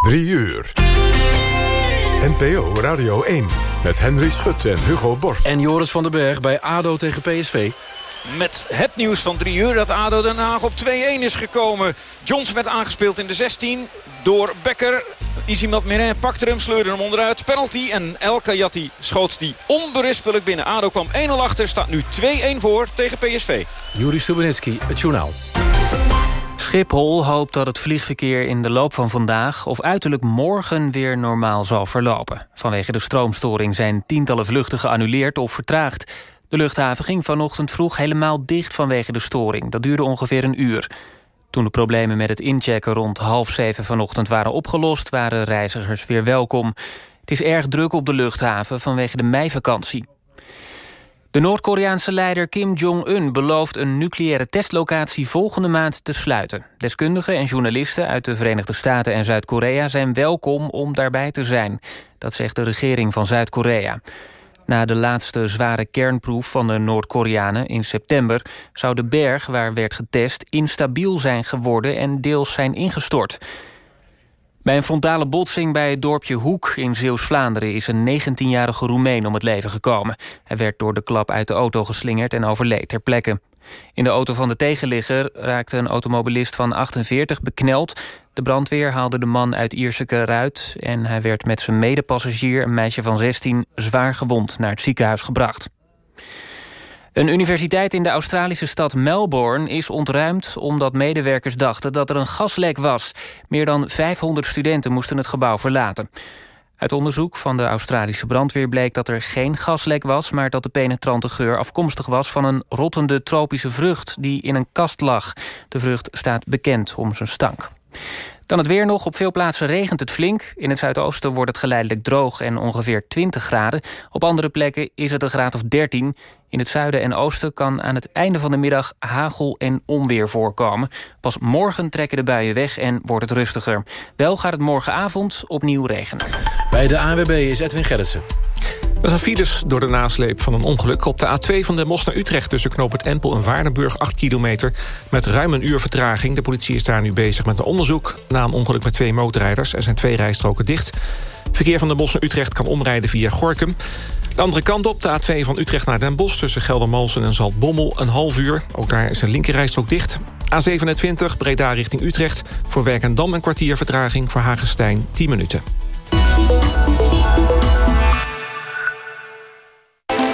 3 uur. NPO Radio 1 met Henry Schut en Hugo Borst. En Joris van den Berg bij ADO tegen PSV. Met het nieuws van 3 uur dat ADO Den Haag op 2-1 is gekomen. Jones werd aangespeeld in de 16 door Becker. Isimat Merin pakte hem, sleurde hem onderuit. Penalty en El Kayati schoot die onberispelijk binnen. ADO kwam 1-0 achter, staat nu 2-1 voor tegen PSV. Juri Stubenitski, het journaal. Schiphol hoopt dat het vliegverkeer in de loop van vandaag... of uiterlijk morgen weer normaal zal verlopen. Vanwege de stroomstoring zijn tientallen vluchten geannuleerd of vertraagd. De luchthaven ging vanochtend vroeg helemaal dicht vanwege de storing. Dat duurde ongeveer een uur. Toen de problemen met het inchecken rond half zeven vanochtend waren opgelost... waren reizigers weer welkom. Het is erg druk op de luchthaven vanwege de meivakantie. De Noord-Koreaanse leider Kim Jong-un belooft een nucleaire testlocatie volgende maand te sluiten. Deskundigen en journalisten uit de Verenigde Staten en Zuid-Korea zijn welkom om daarbij te zijn. Dat zegt de regering van Zuid-Korea. Na de laatste zware kernproef van de Noord-Koreanen in september... zou de berg waar werd getest instabiel zijn geworden en deels zijn ingestort. Bij een frontale botsing bij het dorpje Hoek in Zeeuws-Vlaanderen... is een 19-jarige Roemeen om het leven gekomen. Hij werd door de klap uit de auto geslingerd en overleed ter plekke. In de auto van de tegenligger raakte een automobilist van 48 bekneld. De brandweer haalde de man uit Ierseke eruit... en hij werd met zijn medepassagier, een meisje van 16... zwaar gewond naar het ziekenhuis gebracht. Een universiteit in de Australische stad Melbourne is ontruimd... omdat medewerkers dachten dat er een gaslek was. Meer dan 500 studenten moesten het gebouw verlaten. Uit onderzoek van de Australische brandweer bleek dat er geen gaslek was... maar dat de penetrante geur afkomstig was van een rottende tropische vrucht... die in een kast lag. De vrucht staat bekend om zijn stank. Dan het weer nog. Op veel plaatsen regent het flink. In het zuidoosten wordt het geleidelijk droog en ongeveer 20 graden. Op andere plekken is het een graad of 13. In het zuiden en oosten kan aan het einde van de middag hagel en onweer voorkomen. Pas morgen trekken de buien weg en wordt het rustiger. Wel gaat het morgenavond opnieuw regenen. Bij de ANWB is Edwin Gerritsen. Er zijn files door de nasleep van een ongeluk. Op de A2 van Den Bosch naar Utrecht tussen Knoop het Empel en Waardenburg... 8 kilometer met ruim een uur vertraging. De politie is daar nu bezig met een onderzoek... na een ongeluk met twee motorrijders. Er zijn twee rijstroken dicht. Verkeer van Den Bosch naar Utrecht kan omrijden via Gorkum. De andere kant op, de A2 van Utrecht naar Den Bosch... tussen Geldermalsen en Zaltbommel, een half uur. Ook daar is een linkerrijstrook dicht. A27, Breda richting Utrecht. Voor Werkendam een kwartier vertraging. Voor Hagestein 10 minuten.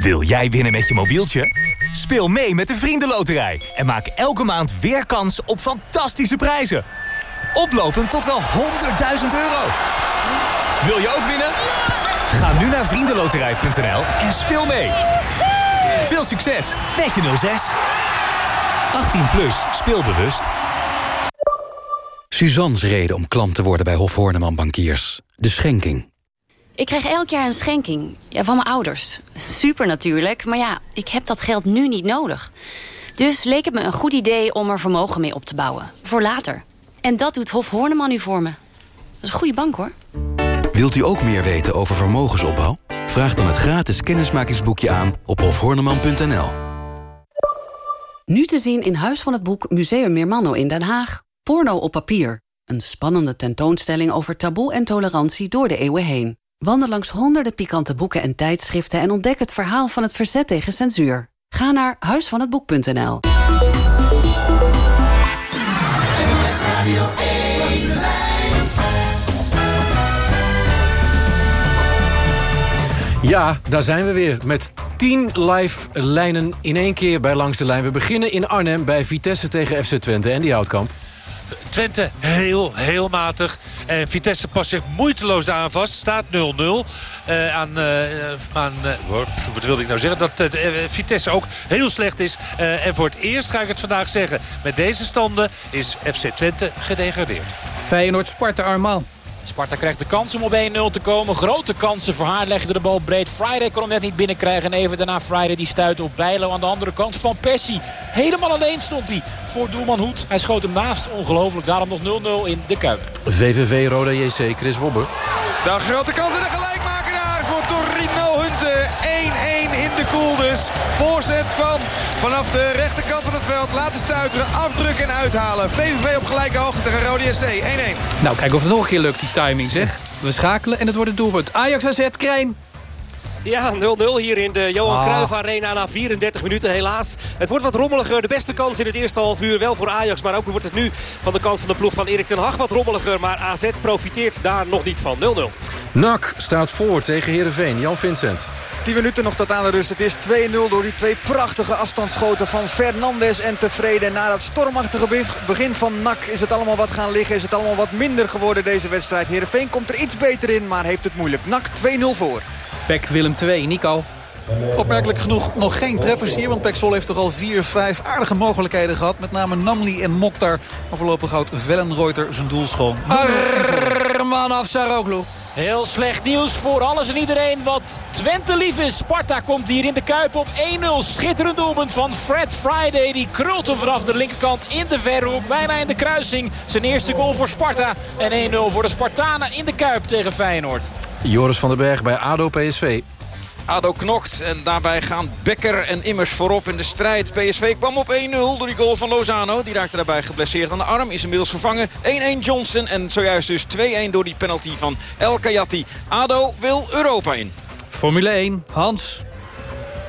Wil jij winnen met je mobieltje? Speel mee met de Vriendenloterij en maak elke maand weer kans op fantastische prijzen. Oplopend tot wel 100.000 euro. Wil je ook winnen? Ga nu naar vriendenloterij.nl en speel mee. Veel succes met je 06. 18 plus, speelbewust. Suzanne's reden om klant te worden bij Hof Horneman Bankiers. De schenking. Ik krijg elk jaar een schenking. Ja, van mijn ouders. Super natuurlijk, maar ja, ik heb dat geld nu niet nodig. Dus leek het me een goed idee om er vermogen mee op te bouwen. Voor later. En dat doet Hof Horneman nu voor me. Dat is een goede bank, hoor. Wilt u ook meer weten over vermogensopbouw? Vraag dan het gratis kennismakingsboekje aan op hofhorneman.nl. Nu te zien in Huis van het Boek Museum Meermanno in Den Haag. Porno op papier. Een spannende tentoonstelling over taboe en tolerantie door de eeuwen heen. Wandel langs honderden pikante boeken en tijdschriften... en ontdek het verhaal van het verzet tegen censuur. Ga naar huisvanhetboek.nl. Ja, daar zijn we weer met 10 live lijnen in één keer bij Langs de Lijn. We beginnen in Arnhem bij Vitesse tegen FC Twente en die Houtkamp. Twente heel, heel matig. En Vitesse past zich moeiteloos aan vast. Staat 0-0. Uh, aan, uh, aan uh, wat wilde ik nou zeggen? Dat Vitesse ook heel slecht is. en voor het eerst ga ik het vandaag zeggen. Met deze standen is FC Twente gedegradeerd. Feyenoord Sparta Armaal. Sparta krijgt de kans om op 1-0 te komen. Grote kansen voor haar. Legde de bal breed. Friday kon hem net niet binnenkrijgen. En even daarna Friday die stuit op Bijlo aan de andere kant van Persie. Helemaal alleen stond hij voor doelman Hoed. Hij schoot hem naast. Ongelooflijk. Daarom nog 0-0 in de Kuip. VVV Roda JC Chris Wobber. De grote kans en de gelijkmaker 1-1 in de koel dus. Voorzet kwam vanaf de rechterkant van het veld. Laten stuiteren, afdrukken en uithalen. VVV op gelijke hoogte tegen Rode SC. 1-1. Nou, kijk of het nog een keer lukt, die timing zeg. We schakelen en het wordt een doelpunt. Ajax AZ, Krijn. Ja, 0-0 hier in de Johan Ah. Cruijff Arena na 34 minuten helaas. Het wordt wat rommeliger. De beste kans in het eerste half uur wel voor Ajax. Maar ook wordt het nu van de kant van de ploeg van Erik ten Hag wat rommeliger. Maar AZ profiteert daar nog niet van. 0-0. NAC staat voor tegen Heerenveen. Jan Vincent. 10 minuten nog tot aan de rust. Het is 2-0 door die twee prachtige afstandsschoten van Fernandes en Tevreden. Na dat stormachtige be- begin van NAC is het allemaal wat gaan liggen. Is het allemaal wat minder geworden deze wedstrijd. Heerenveen komt er iets beter in, maar heeft het moeilijk. NAC 2-0 voor. Pek Willem 2, Nico. Opmerkelijk genoeg nog geen treffers hier. Want Pexol heeft toch al vier, vijf aardige mogelijkheden gehad. Met name Namli en Mokhtar. Maar voorlopig houdt Vellenreuter zijn doel schoon. Arman af Saroglu. Heel slecht nieuws voor alles en iedereen wat Twente lief is. Sparta komt hier in de Kuip op 1-0. Schitterend doelpunt van Fred Friday. Die krult hem vanaf de linkerkant in de verhoek. Bijna in de kruising. Zijn eerste goal voor Sparta. En 1-0 voor de Spartanen in de Kuip tegen Feyenoord. Joris van den Berg bij ADO PSV. ADO knokt en daarbij gaan Becker en Immers voorop in de strijd. PSV kwam op 1-0 door die goal van Lozano. Die raakte daarbij geblesseerd aan de arm. Is inmiddels vervangen. 1-1 Johnson en zojuist dus 2-1 door die penalty van El Kayati. ADO wil Europa in. Formule 1, Hans.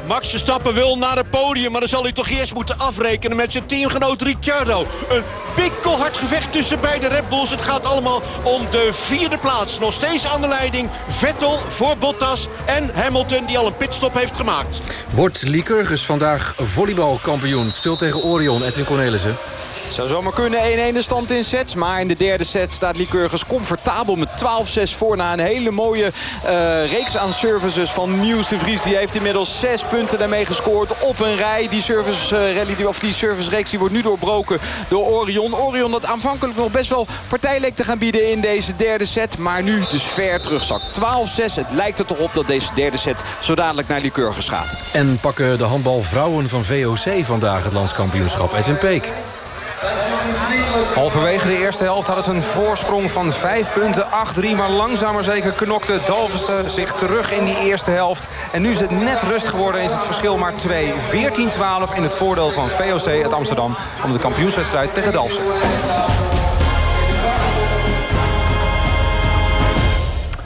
Max Verstappen wil naar het podium, maar dan zal hij toch eerst moeten afrekenen met zijn teamgenoot Ricciardo. Een pikkelhard gevecht tussen beide Red Bulls. Het gaat allemaal om de vierde plaats. Nog steeds aan de leiding Vettel voor Bottas en Hamilton die al een pitstop heeft gemaakt. Wordt Lycurgus vandaag volleybalkampioen. Speelt tegen Orion, Edwin Cornelissen. Zou zomaar kunnen 1-1 de stand in sets. Maar in de derde set staat Lycurgus comfortabel met 12-6 voor. Na een hele mooie eh, reeks aan services van Niels de Vries. Die heeft inmiddels 6 punten daarmee gescoord op een rij. Die service, eh, rally, of die service reeks die wordt nu doorbroken door Orion. Orion dat aanvankelijk nog best wel partij leek te gaan bieden in deze derde set. Maar nu dus ver terugzakt. 12-6. Het lijkt er toch op dat deze derde set zo dadelijk naar Lycurgus gaat. En pakken de handbalvrouwen van VOC vandaag het landskampioenschap. Peek. Halverwege de eerste helft hadden ze een voorsprong van 5 punten, 8-3. Maar langzaam maar zeker knokte Dalversen zich terug in die eerste helft. En nu is het net rust geworden, is het verschil maar 2. 14-12 in het voordeel van VOC uit Amsterdam... om de kampioenswedstrijd tegen Dalfsen.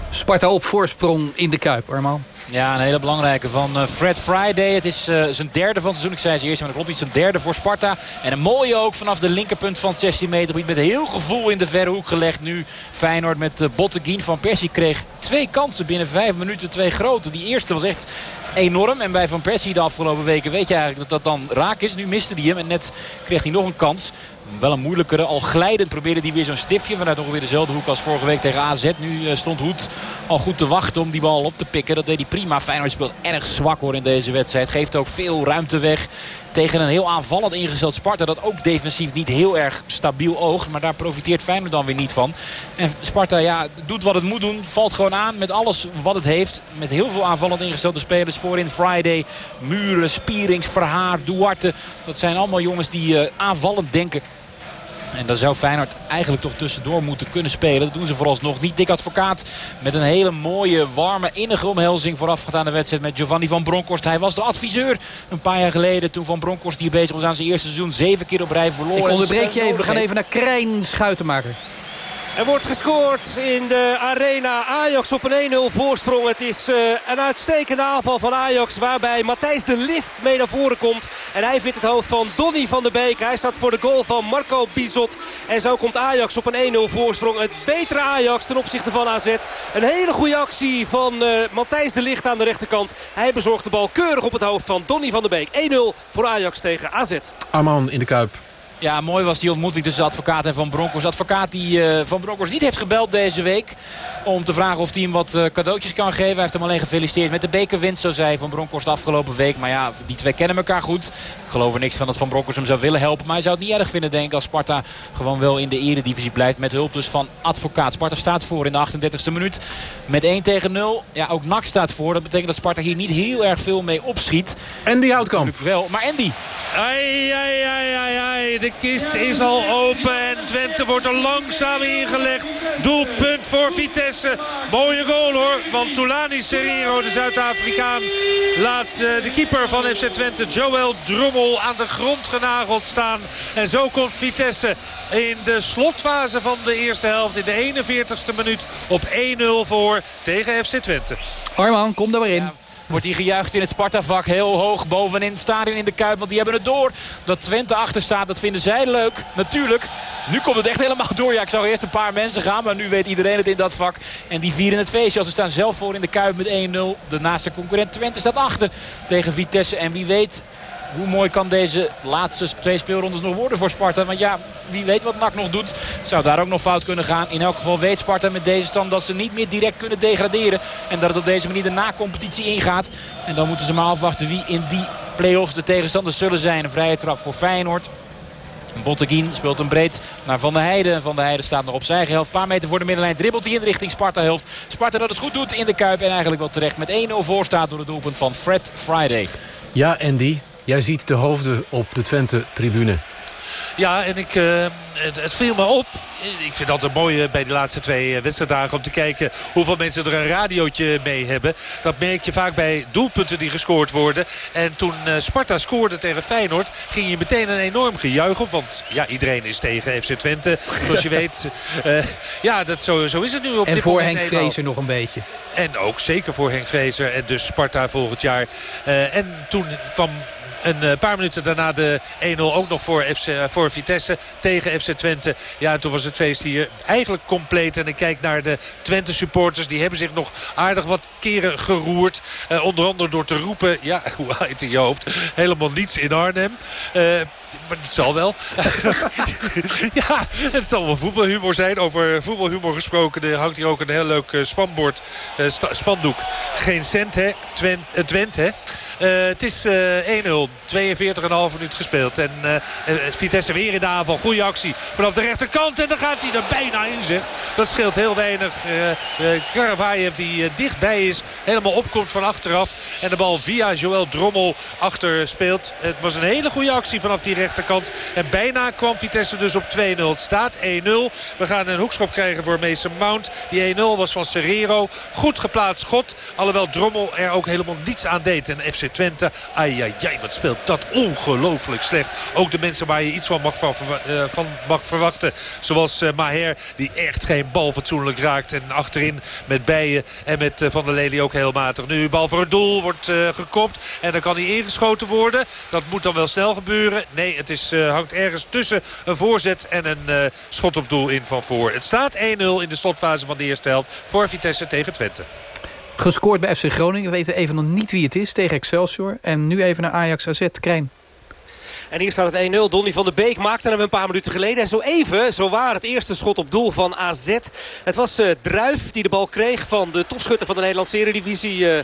Sparta op voorsprong in de Kuip, Arman. Ja, een hele belangrijke van eh, Fred Friday. Het is eh, zijn derde van het seizoen. Ik zei ze eerst, maar dat klopt niet. Zijn derde voor Sparta. En een mooie ook vanaf de linkerpunt van het 16 meter. Met heel gevoel in de verre hoek gelegd. Nu Feyenoord met uh, Botteguin van Persie kreeg twee kansen binnen vijf minuten. Twee grote. Die eerste was echt enorm. En bij Van Persie de afgelopen weken weet je eigenlijk dat dat dan raak is. Nu miste hij hem en net kreeg hij nog een kans. Wel een moeilijkere. Al glijdend probeerde hij weer zo'n stiftje. Vanuit ongeveer dezelfde hoek als vorige week tegen AZ. Nu uh, stond Hoed al goed te wachten om die bal op te pikken. Dat deed hij prima. Feyenoord speelt erg zwak hoor in deze wedstrijd. Geeft ook veel ruimte weg. Tegen een heel aanvallend ingesteld Sparta. Dat ook defensief niet heel erg stabiel oogt. Maar daar profiteert Feyenoord dan weer niet van. En Sparta ja, doet wat het moet doen. Valt gewoon aan met alles wat het heeft. Met heel veel aanvallend ingestelde spelers. Voorin Friday, Muren, Spierings, Verhaar, Duarte. Dat zijn allemaal jongens die uh, aanvallend denken. En daar zou Feyenoord eigenlijk toch tussendoor moeten kunnen spelen. Dat doen ze vooralsnog niet. Dik Advocaat met een hele mooie, warme, innige omhelzing voorafgaand aan de wedstrijd met Giovanni van Bronckhorst. Hij was de adviseur een paar jaar geleden toen Van Bronckhorst die bezig was aan zijn eerste seizoen. Zeven keer op rij verloren. Ik onderbreek je even. We gaan even naar Krijn Schuitenmaker. Er wordt gescoord in de arena. Ajax op een 1-0 voorsprong. Het is uh, een uitstekende aanval van Ajax. Waarbij Matthijs de Lift mee naar voren komt. En hij vindt het hoofd van Donny van der Beek. Hij staat voor de goal van Marco Bizot. En zo komt Ajax op een 1-0 voorsprong. Het betere Ajax ten opzichte van AZ. Een hele goede actie van uh, Matthijs de Licht aan de rechterkant. Hij bezorgt de bal keurig op het hoofd van Donny van der Beek. 1-0 voor Ajax tegen AZ. Arman in de Kuip. Ja, mooi was die ontmoeting tussen advocaat en Van Bronckhorst. Advocaat die uh, Van Bronckhorst niet heeft gebeld deze week. Om te vragen of hij hem wat uh, cadeautjes kan geven. Hij heeft hem alleen gefeliciteerd met de bekerwinst. Zo zei Van Bronckhorst afgelopen week. Maar ja, die twee kennen elkaar goed. Ik geloof er niks van dat Van Bronckhorst hem zou willen helpen. Maar hij zou het niet erg vinden denk ik als Sparta gewoon wel in de eredivisie blijft. Met hulp dus van advocaat. Sparta staat voor in de 38e minuut. Met 1 tegen 0. Ja, ook NAC staat voor. Dat betekent dat Sparta hier niet heel erg veel mee opschiet. En die Houtkamp. Wel, maar Andy. Ai, ai, ai, ai, ai. De kist is al open en Twente wordt er langzaam ingelegd. Doelpunt voor Vitesse. Mooie goal hoor, want Tulani Serrero, de Zuid-Afrikaan, laat eh, de keeper van FC Twente, Joel Drommel, aan de grond genageld staan. En zo komt Vitesse in de slotfase van de eerste helft in de 41ste minuut op 1-0 voor tegen FC Twente. Arman, kom daar maar in. Wordt hij gejuicht in het Sparta-vak. Heel hoog bovenin het stadion in de Kuip. Want die hebben het door. Dat Twente achter staat, dat vinden zij leuk. Natuurlijk. Nu komt het echt helemaal door. Ja, ik zou eerst een paar mensen gaan. Maar nu weet iedereen het in dat vak. En die vieren het feestje. Ze staan zelf voor in de Kuip met 1-0. De naaste concurrent Twente staat achter tegen Vitesse. En wie weet hoe mooi kan deze laatste twee speelrondes nog worden voor Sparta? Want ja, wie weet wat NAC nog doet. Zou daar ook nog fout kunnen gaan. In elk geval weet Sparta met deze stand dat ze niet meer direct kunnen degraderen. En dat het op deze manier de na-competitie ingaat. En dan moeten ze maar afwachten wie in die play-offs de tegenstanders zullen zijn. Een vrije trap voor Feyenoord. Botteguin speelt een breed naar Van der Heijden. Van der Heijden staat nog op zijn helft. Een paar meter voor de middenlijn dribbelt hij in richting Sparta-helft. Sparta dat het goed doet in de Kuip. En eigenlijk wel terecht met 1-0 voor staat door het doelpunt van Fred Friday. Ja, Andy. Jij ziet de hoofden op de Twente-tribune. Ja, en ik, uh, het, het, viel me op. Ik vind het altijd mooi bij de laatste twee wedstrijddagen om te kijken hoeveel mensen er een radiootje mee hebben. Dat merk je vaak bij doelpunten die gescoord worden. En toen uh, Sparta scoorde tegen Feyenoord ging je meteen een enorm gejuich op. Want ja, iedereen is tegen FC Twente. Zoals je weet. Uh, ja, dat, zo, zo is het nu op en dit voor moment. Henk Vrezer nog een beetje. En ook zeker voor Henk Vrezer en dus Sparta volgend jaar. en toen kwam een paar minuten daarna de 1-0 ook nog voor, FC, voor Vitesse tegen FC Twente. Ja, en toen was het feest hier eigenlijk compleet. En ik kijk naar de Twente supporters. Die hebben zich nog aardig wat keren geroerd. Uh, onder andere door te roepen, ja, hoe uit in je hoofd, helemaal niets in Arnhem. Maar het zal wel. ja, het zal wel voetbalhumor zijn. Over voetbalhumor gesproken er hangt hier ook een heel leuk spanbord, spandoek. Geen cent, hè? Twent, Twent hè? Uh, het is uh, 1-0. 42,5 minuut gespeeld. En uh, Vitesse weer in de aanval. Goede actie vanaf de rechterkant. En dan gaat hij er bijna in zeg. Dat scheelt heel weinig. Karavayev die dichtbij is. Helemaal opkomt van achteraf. En de bal via Joël Drommel achter speelt. Het was een hele goede actie vanaf die rechterkant. En bijna kwam Vitesse dus op 2-0. Het staat 1-0. We gaan een hoekschop krijgen voor Mason Mount. Die 1-0 was van Serrero. Goed geplaatst schot. Alhoewel Drommel er ook helemaal niets aan deed. En FC Twente, ai, wat speelt dat ongelooflijk slecht. Ook de mensen waar je iets van mag, van, uh, van mag verwachten. Zoals uh, Maher, die echt geen bal fatsoenlijk raakt. En achterin met Bijen en met uh, Van der Lely ook heel matig. Nu bal voor het doel wordt gekopt. En dan kan hij ingeschoten worden. Dat moet dan wel snel gebeuren. Nee, het is, hangt ergens tussen een voorzet en een schot op doel in van voor. Het staat 1-0 in de slotfase van de eerste helft voor Vitesse tegen Twente. Gescoord bij FC Groningen. We weten even nog niet wie het is tegen Excelsior. En nu even naar Ajax AZ. Krijn. En hier staat het 1-0. Donny van der Beek maakte hem een paar minuten geleden. En zo even, zo waar het eerste schot op doel van AZ. Het was uh, Druif die de bal kreeg van de topschutter van de Nederlandse Eredivisie. Uh,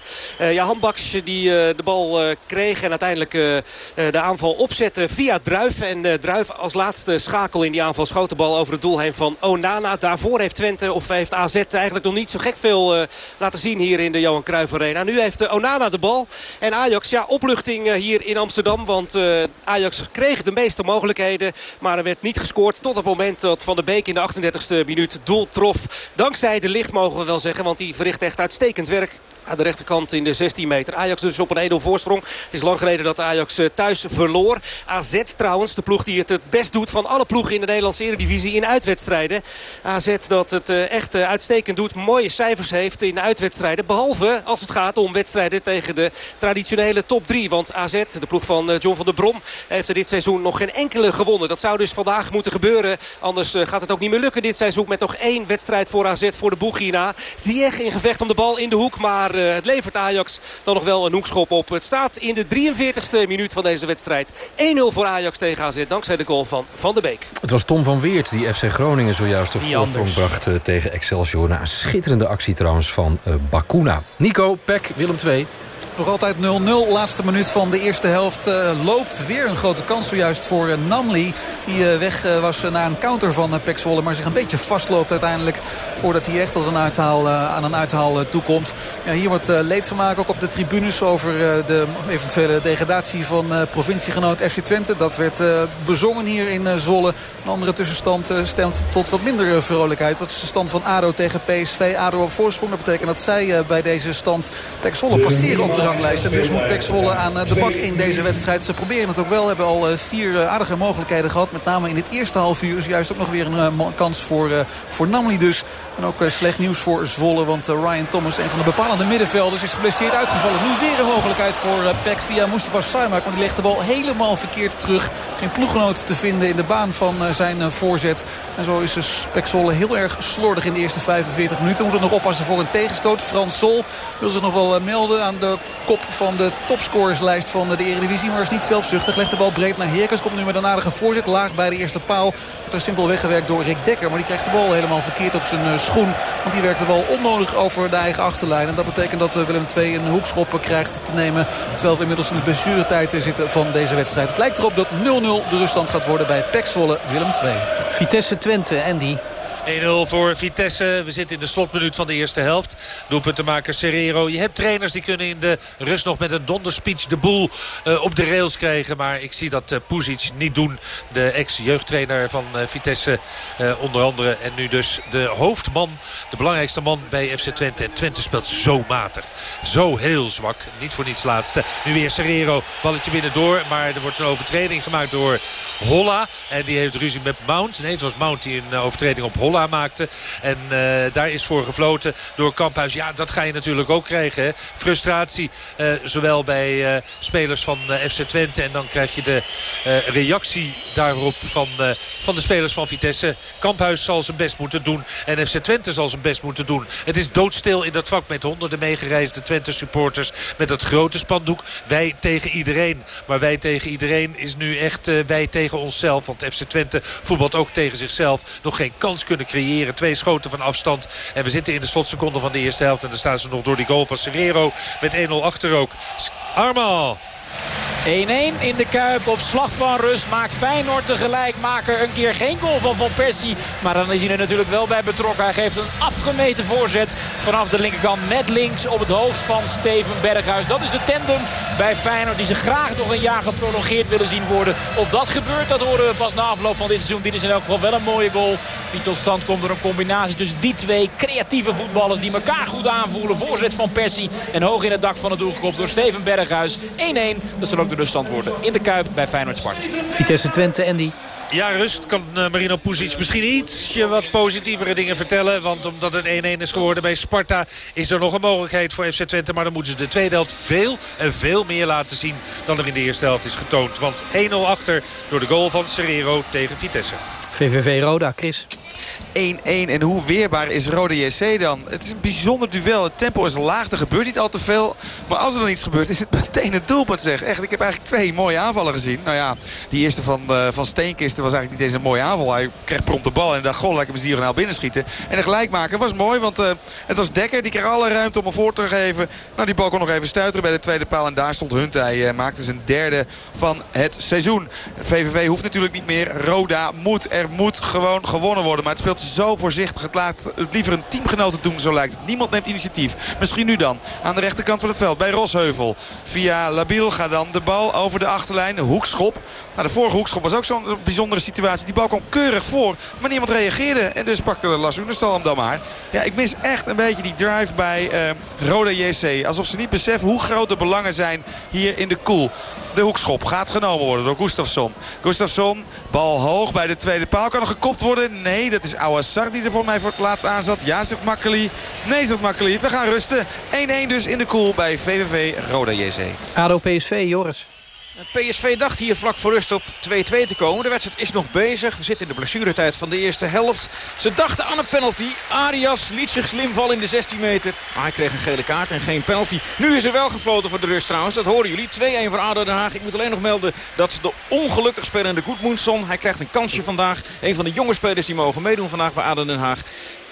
uh, die de bal kreeg en uiteindelijk de aanval opzette via Druif. En Druif als laatste schakel in die aanval schoot de bal over het doel heen van Onana. Daarvoor heeft Twente of heeft AZ eigenlijk nog niet zo gek veel laten zien hier in de Johan Cruijff Arena. Nu heeft Onana de bal. En Ajax, ja, opluchting hier in Amsterdam. Want Ajax kreeg de meeste mogelijkheden. Maar er werd niet gescoord tot het moment dat Van der Beek in de 38e minuut doel trof. Dankzij de licht mogen we wel zeggen. Want die verricht echt uitstekend werk. Aan de rechterkant in de 16 meter. Ajax dus op een edel voorsprong. Het is lang geleden dat Ajax thuis verloor. AZ trouwens, de ploeg die het het best doet van alle ploegen in de Nederlandse Eredivisie in uitwedstrijden. AZ dat het echt uitstekend doet. Mooie cijfers heeft in uitwedstrijden. Behalve als het gaat om wedstrijden tegen de traditionele top 3. Want AZ, de ploeg van John van der Brom, heeft er dit seizoen nog geen enkele gewonnen. Dat zou dus vandaag moeten gebeuren. Anders gaat het ook niet meer lukken dit seizoen. Met nog één wedstrijd voor AZ voor de boeg hierna. Ziyech in gevecht om de bal in de hoek. Maar Maar uh, het levert Ajax dan nog wel een hoekschop op. Het staat in de 43ste minuut van deze wedstrijd. 1-0 voor Ajax tegen AZ, dankzij de goal van Van der Beek. Het was Tom van Weert die FC Groningen zojuist op voorsprong bracht... Uh, tegen Excelsior. Na een schitterende actie trouwens van uh, Bakuna. Nico, Peck, Willem II. Nog altijd 0-0. Laatste minuut van de eerste helft uh, loopt. Weer een grote kans zojuist voor uh, Namli. Die uh, weg was naar een counter van Pek Zwolle. Maar zich een beetje vastloopt uiteindelijk. Voordat hij echt tot een uithaal, aan een uithaal toekomt. Ja, hier wordt leedvermaak ook op de tribunes over de eventuele degradatie van provinciegenoot FC Twente. Dat werd bezongen hier in Zwolle. Een andere tussenstand stemt tot wat minder vrolijkheid. Dat is de stand van ADO tegen PSV. ADO op voorsprong. Dat betekent dat zij bij deze stand Pek Zwolle passeren op de ranglijst. En dus moet Pek Zwolle aan de bak in deze wedstrijd. Ze proberen het ook wel. Hebben al vier aardige mogelijkheden gehad. Met name in het eerste half uur is juist ook nog weer een kans voor, voor Namli dus. En ook slecht nieuws voor Zwolle. Want Ryan Thomas, een van de bepalende middenvelders, is geblesseerd uitgevallen. Nu weer een mogelijkheid voor Pek via Mustafa Saimak. Maar die legt de bal helemaal verkeerd terug. Geen ploeggenoot te vinden in de baan van zijn voorzet. En zo is Pek Zwolle heel erg slordig in de eerste 45 minuten. Moet het nog oppassen voor een tegenstoot. Frans Sol wil zich nog wel melden aan de kop van de topscorerslijst van de Eredivisie. Maar is niet zelfzuchtig. Legt de bal breed naar Herkens. Komt nu met een aardige voorzet. Laag bij de eerste paal. Wordt er simpel weggewerkt door Rick Dekker. Maar die krijgt de bal helemaal verkeerd op zijn schoen. Want die werkt de bal onnodig over de eigen achterlijn. En dat betekent dat Willem II een hoekschop krijgt te nemen. Terwijl we inmiddels in de blessuretijd zitten van deze wedstrijd. Het lijkt erop dat 0-0 de ruststand gaat worden bij Pek Zwolle Willem II. Vitesse Twente, Andy. 1-0 voor Vitesse. We zitten in de slotminuut van de eerste helft. Doelpuntenmaker Serrero. Je hebt trainers die kunnen in de rust nog met een donderspeech de boel uh, op de rails krijgen. Maar ik zie dat uh, Puzic niet doen. De ex-jeugdtrainer van uh, Vitesse onder andere. En nu dus de hoofdman, de belangrijkste man bij FC Twente. En Twente speelt zo matig. Zo heel zwak. Niet voor niets laatste. Nu weer Serrero. Balletje binnendoor. Maar er wordt een overtreding gemaakt door Holla. En die heeft ruzie met Mount. Nee, het was Mount die een overtreding op Holla maakte. En uh, daar is voor gefloten door Kamphuis. Ja, dat ga je natuurlijk ook krijgen. Frustratie, uh, zowel bij uh, spelers van FC Twente. En dan krijg je de reactie daarop van, van de spelers van Vitesse. Kamphuis zal zijn best moeten doen. En FC Twente zal zijn best moeten doen. Het is doodstil in dat vak met honderden meegereisde Twente supporters. Met dat grote spandoek. Wij tegen iedereen. Maar wij tegen iedereen is nu echt wij tegen onszelf. Want FC Twente voetbalt ook tegen zichzelf. Nog geen kans kunnen creëren. Twee schoten van afstand. En we zitten in de slotseconde van de eerste helft. En dan staan ze nog door die goal van Serrero met 1-0 achter ook. Armal. 1-1 in de Kuip op slag van rust. Maakt Feyenoord de gelijkmaker. Een keer geen goal van Van Persie. Maar dan is hij er natuurlijk wel bij betrokken. Hij geeft een afgemeten voorzet vanaf de linkerkant. Net links op het hoofd van Steven Berghuis. Dat is het tandem bij Feyenoord. Die ze graag nog een jaar geprolongeerd willen zien worden. Of dat gebeurt, dat horen we pas na afloop van dit seizoen. Dit is in elk geval wel een mooie goal. Die tot stand komt door een combinatie tussen die twee creatieve voetballers. Die elkaar goed aanvoelen. Voorzet van Persie. En hoog in het dak van het doel gekopt door Steven Berghuis. 1-1. Dat zal ook de ruststand worden in de Kuip bij Feyenoord Sparta. Vitesse Twente, Andy. Ja, rust kan Marino Pusic misschien ietsje wat positievere dingen vertellen. Want omdat het 1-1 is geworden bij Sparta is er nog een mogelijkheid voor FC Twente. Maar dan moeten ze de tweede helft veel en veel meer laten zien dan er in de eerste helft is getoond. Want 1-0 achter door de goal van Serrero tegen Vitesse. VVV Roda, Chris. 1-1. En hoe weerbaar is Rode JC dan? Het is een bijzonder duel. Het tempo is laag. Er gebeurt niet al te veel. Maar als er dan iets gebeurt is het meteen het doelpunt zeg. Echt, ik heb eigenlijk twee mooie aanvallen gezien. Nou ja, die eerste van, uh, van Steenkisten was eigenlijk niet eens een mooie aanval. Hij kreeg prompt de bal en dacht, goh, lekker die binnen binnenschieten. En de gelijkmaker was mooi, want uh, het was Dekker. Die kreeg alle ruimte om een voor te geven. Nou, die bal kon nog even stuiteren bij de tweede paal. En daar stond Hunt. Hij uh, maakte zijn derde van het seizoen. VVV hoeft natuurlijk niet meer. Roda moet. Er moet gewoon gewonnen worden. Maar het speelt zo voorzichtig. Het laat het liever een teamgenoten doen, zo lijkt het. Niemand neemt initiatief. Misschien nu dan. Aan de rechterkant van het veld bij Rosheuvel. Via Labiel gaat dan de bal over de achterlijn. Hoekschop. Nou, de vorige hoekschop was ook zo'n bijzondere situatie. Die bal kwam keurig voor, maar niemand reageerde. En dus pakte de Lasunestal hem dan maar. Ja, ik mis echt een beetje die drive bij uh, Roda JC. Alsof ze niet beseffen hoe groot de belangen zijn hier in de koel. De hoekschop gaat genomen worden door Gustafsson. Gustafsson, bal hoog bij de tweede paal. Kan er gekopt worden? Nee, dat is Awassar die er voor mij voor het laatst aan zat. Ja, zegt Makkeli. Nee, zegt Makkeli. We gaan rusten. 1-1 dus in de koel bij VVV Roda JC. ADO PSV, Joris. PSV dacht hier vlak voor rust op 2-2 te komen. De wedstrijd is nog bezig. We zitten in de blessuretijd van de eerste helft. Ze dachten aan een penalty. Arias liet zich slim vallen in de 16 meter. Maar hij kreeg een gele kaart en geen penalty. Nu is er wel gefloten voor de rust trouwens. Dat horen jullie. 2-1 voor ADO Den Haag. Ik moet alleen nog melden dat de ongelukkig spelende Goedmoensson... hij krijgt een kansje vandaag. Een van de jonge spelers die mogen meedoen vandaag bij ADO Den Haag.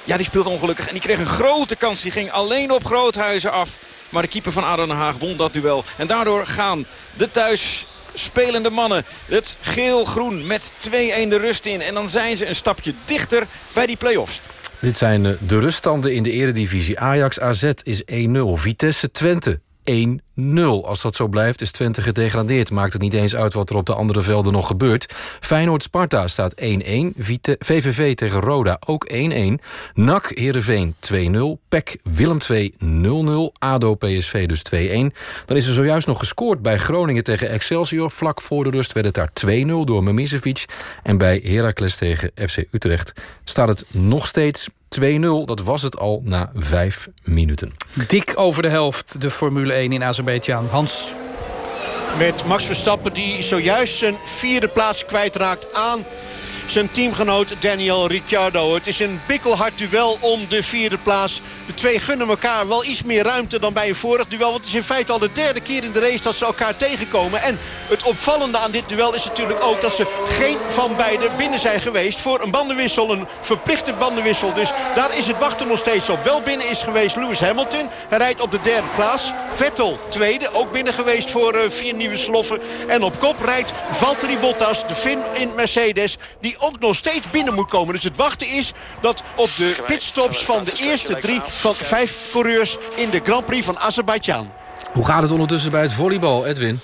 Ja, die speelt ongelukkig. En die kreeg een grote kans. Die ging alleen op Groothuizen af. Maar de keeper van ADO Den Haag won dat duel. En daardoor gaan de thuis spelende mannen het geel-groen met 2-1 de rust in. En dan zijn ze een stapje dichter bij die play-offs. Dit zijn eh, de ruststanden in de eredivisie. Ajax AZ is 1-0. Vitesse Twente 1 0. Als dat zo blijft is Twente gedegradeerd. Maakt het niet eens uit wat er op de andere velden nog gebeurt. Feyenoord-Sparta staat 1-1. VVV tegen Roda ook 1-1. NAC Heerenveen 2-0. PEC Willem 2 0-0. ADO PSV dus 2-1. Dan is er zojuist nog gescoord bij Groningen tegen Excelsior. Vlak voor de rust werd het daar 2-0 door Mimicevic. En bij Heracles tegen FC Utrecht staat het nog steeds 2-0, dat was het al na vijf minuten. Dik over de helft, de Formule 1 in Azerbeidzjan. Hans. Met Max Verstappen die zojuist zijn vierde plaats kwijtraakt aan zijn teamgenoot Daniel Ricciardo. Het is een bikkelhard duel om de vierde plaats. De twee gunnen elkaar wel iets meer ruimte dan bij een vorig duel. Want het is in feite al de derde keer in de race dat ze elkaar tegenkomen. En het opvallende aan dit duel is natuurlijk ook dat ze geen van beiden binnen zijn geweest. Voor een bandenwissel, een verplichte bandenwissel. Dus daar is het wachten nog steeds op. Wel binnen is geweest Lewis Hamilton. Hij rijdt op de derde plaats. Vettel tweede, ook binnen geweest voor uh, vier nieuwe sloffen. En op kop rijdt Valtteri Bottas, de Fin in Mercedes. Die ook nog steeds binnen moet komen. Dus het wachten is dat op de pitstops van de eerste drie van vijf coureurs in de Grand Prix van Azerbeidzjan. Hoe gaat het ondertussen bij het volleybal, Edwin?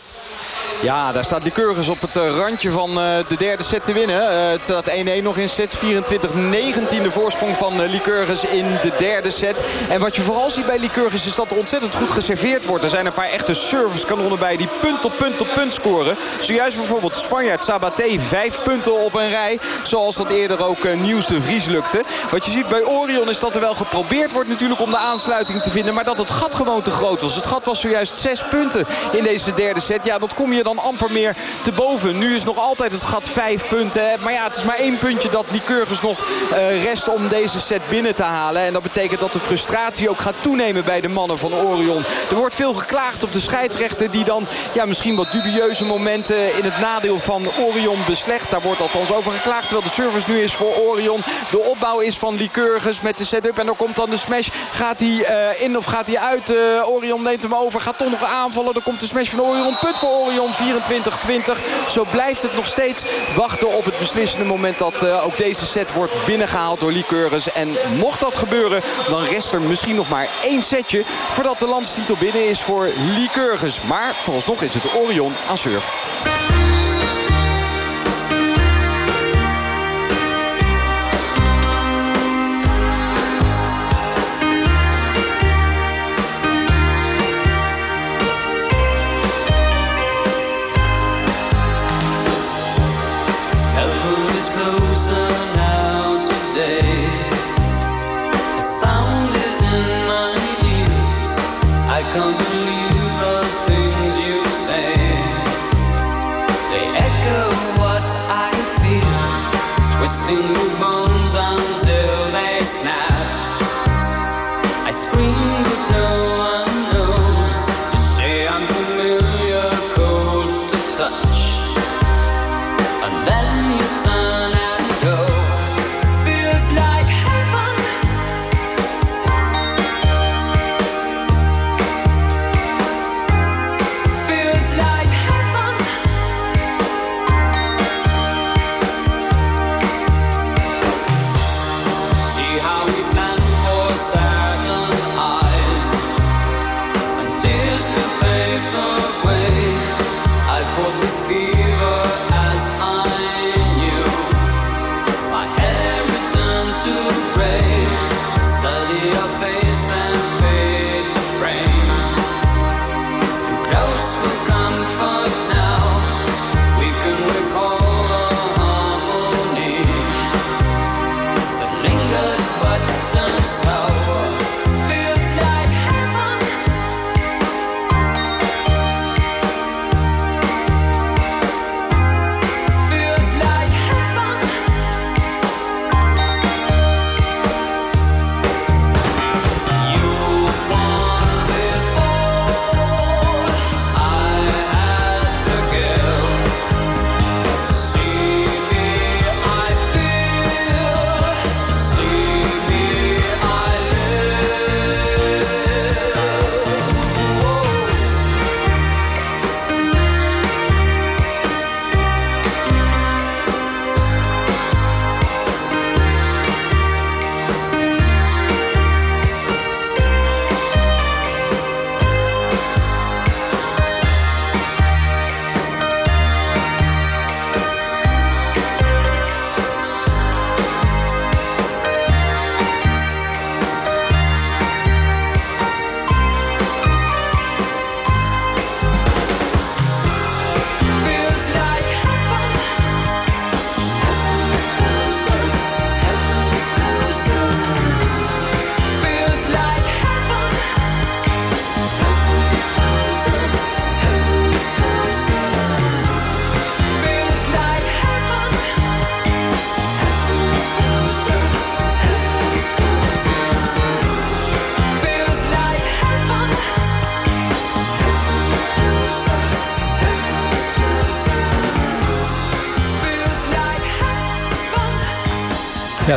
Ja, daar staat Lycurgus op het eh, randje van uh, de derde set te winnen. Uh, het staat 1-1 nog in set. 24-19 de voorsprong van Lycurgus in de derde set. En wat je vooral ziet bij Lycurgus is dat er ontzettend goed geserveerd wordt. Er zijn een paar echte servicekanonnen bij die punt op punt op punt scoren. Zojuist bijvoorbeeld Spanjaard Sabaté vijf punten op een rij. Zoals dat eerder ook Nieuws de Vries lukte. Wat je ziet bij Orion is dat er wel geprobeerd wordt natuurlijk om de aansluiting te vinden. Maar dat het gat gewoon te groot was. Het gat was zojuist zes punten in deze derde set. Ja, dat kom je dan amper meer te boven. Nu is nog altijd het gat vijf punten. Maar ja, het is maar één puntje dat Lycurgus nog uh, rest om deze set binnen te halen. En dat betekent dat de frustratie ook gaat toenemen bij de mannen van Orion. Er wordt veel geklaagd op de scheidsrechter die dan ja, misschien wat dubieuze momenten in het nadeel van Orion beslecht. Daar wordt althans over geklaagd. Terwijl de service nu is voor Orion. De opbouw is van Lycurgus met de setup. En dan komt dan de smash. Gaat hij uh, in of gaat hij uit? Uh, Orion neemt hem over. Gaat toch nog aanvallen. Dan komt de smash van Orion. Put voor Orion. 24-20. Zo blijft het nog steeds wachten op het beslissende moment dat uh, ook deze set wordt binnengehaald door Lycurgus. En mocht dat gebeuren, dan rest er misschien nog maar één setje voordat de landstitel binnen is voor Lycurgus. Maar vooralsnog is het Orion aan surf.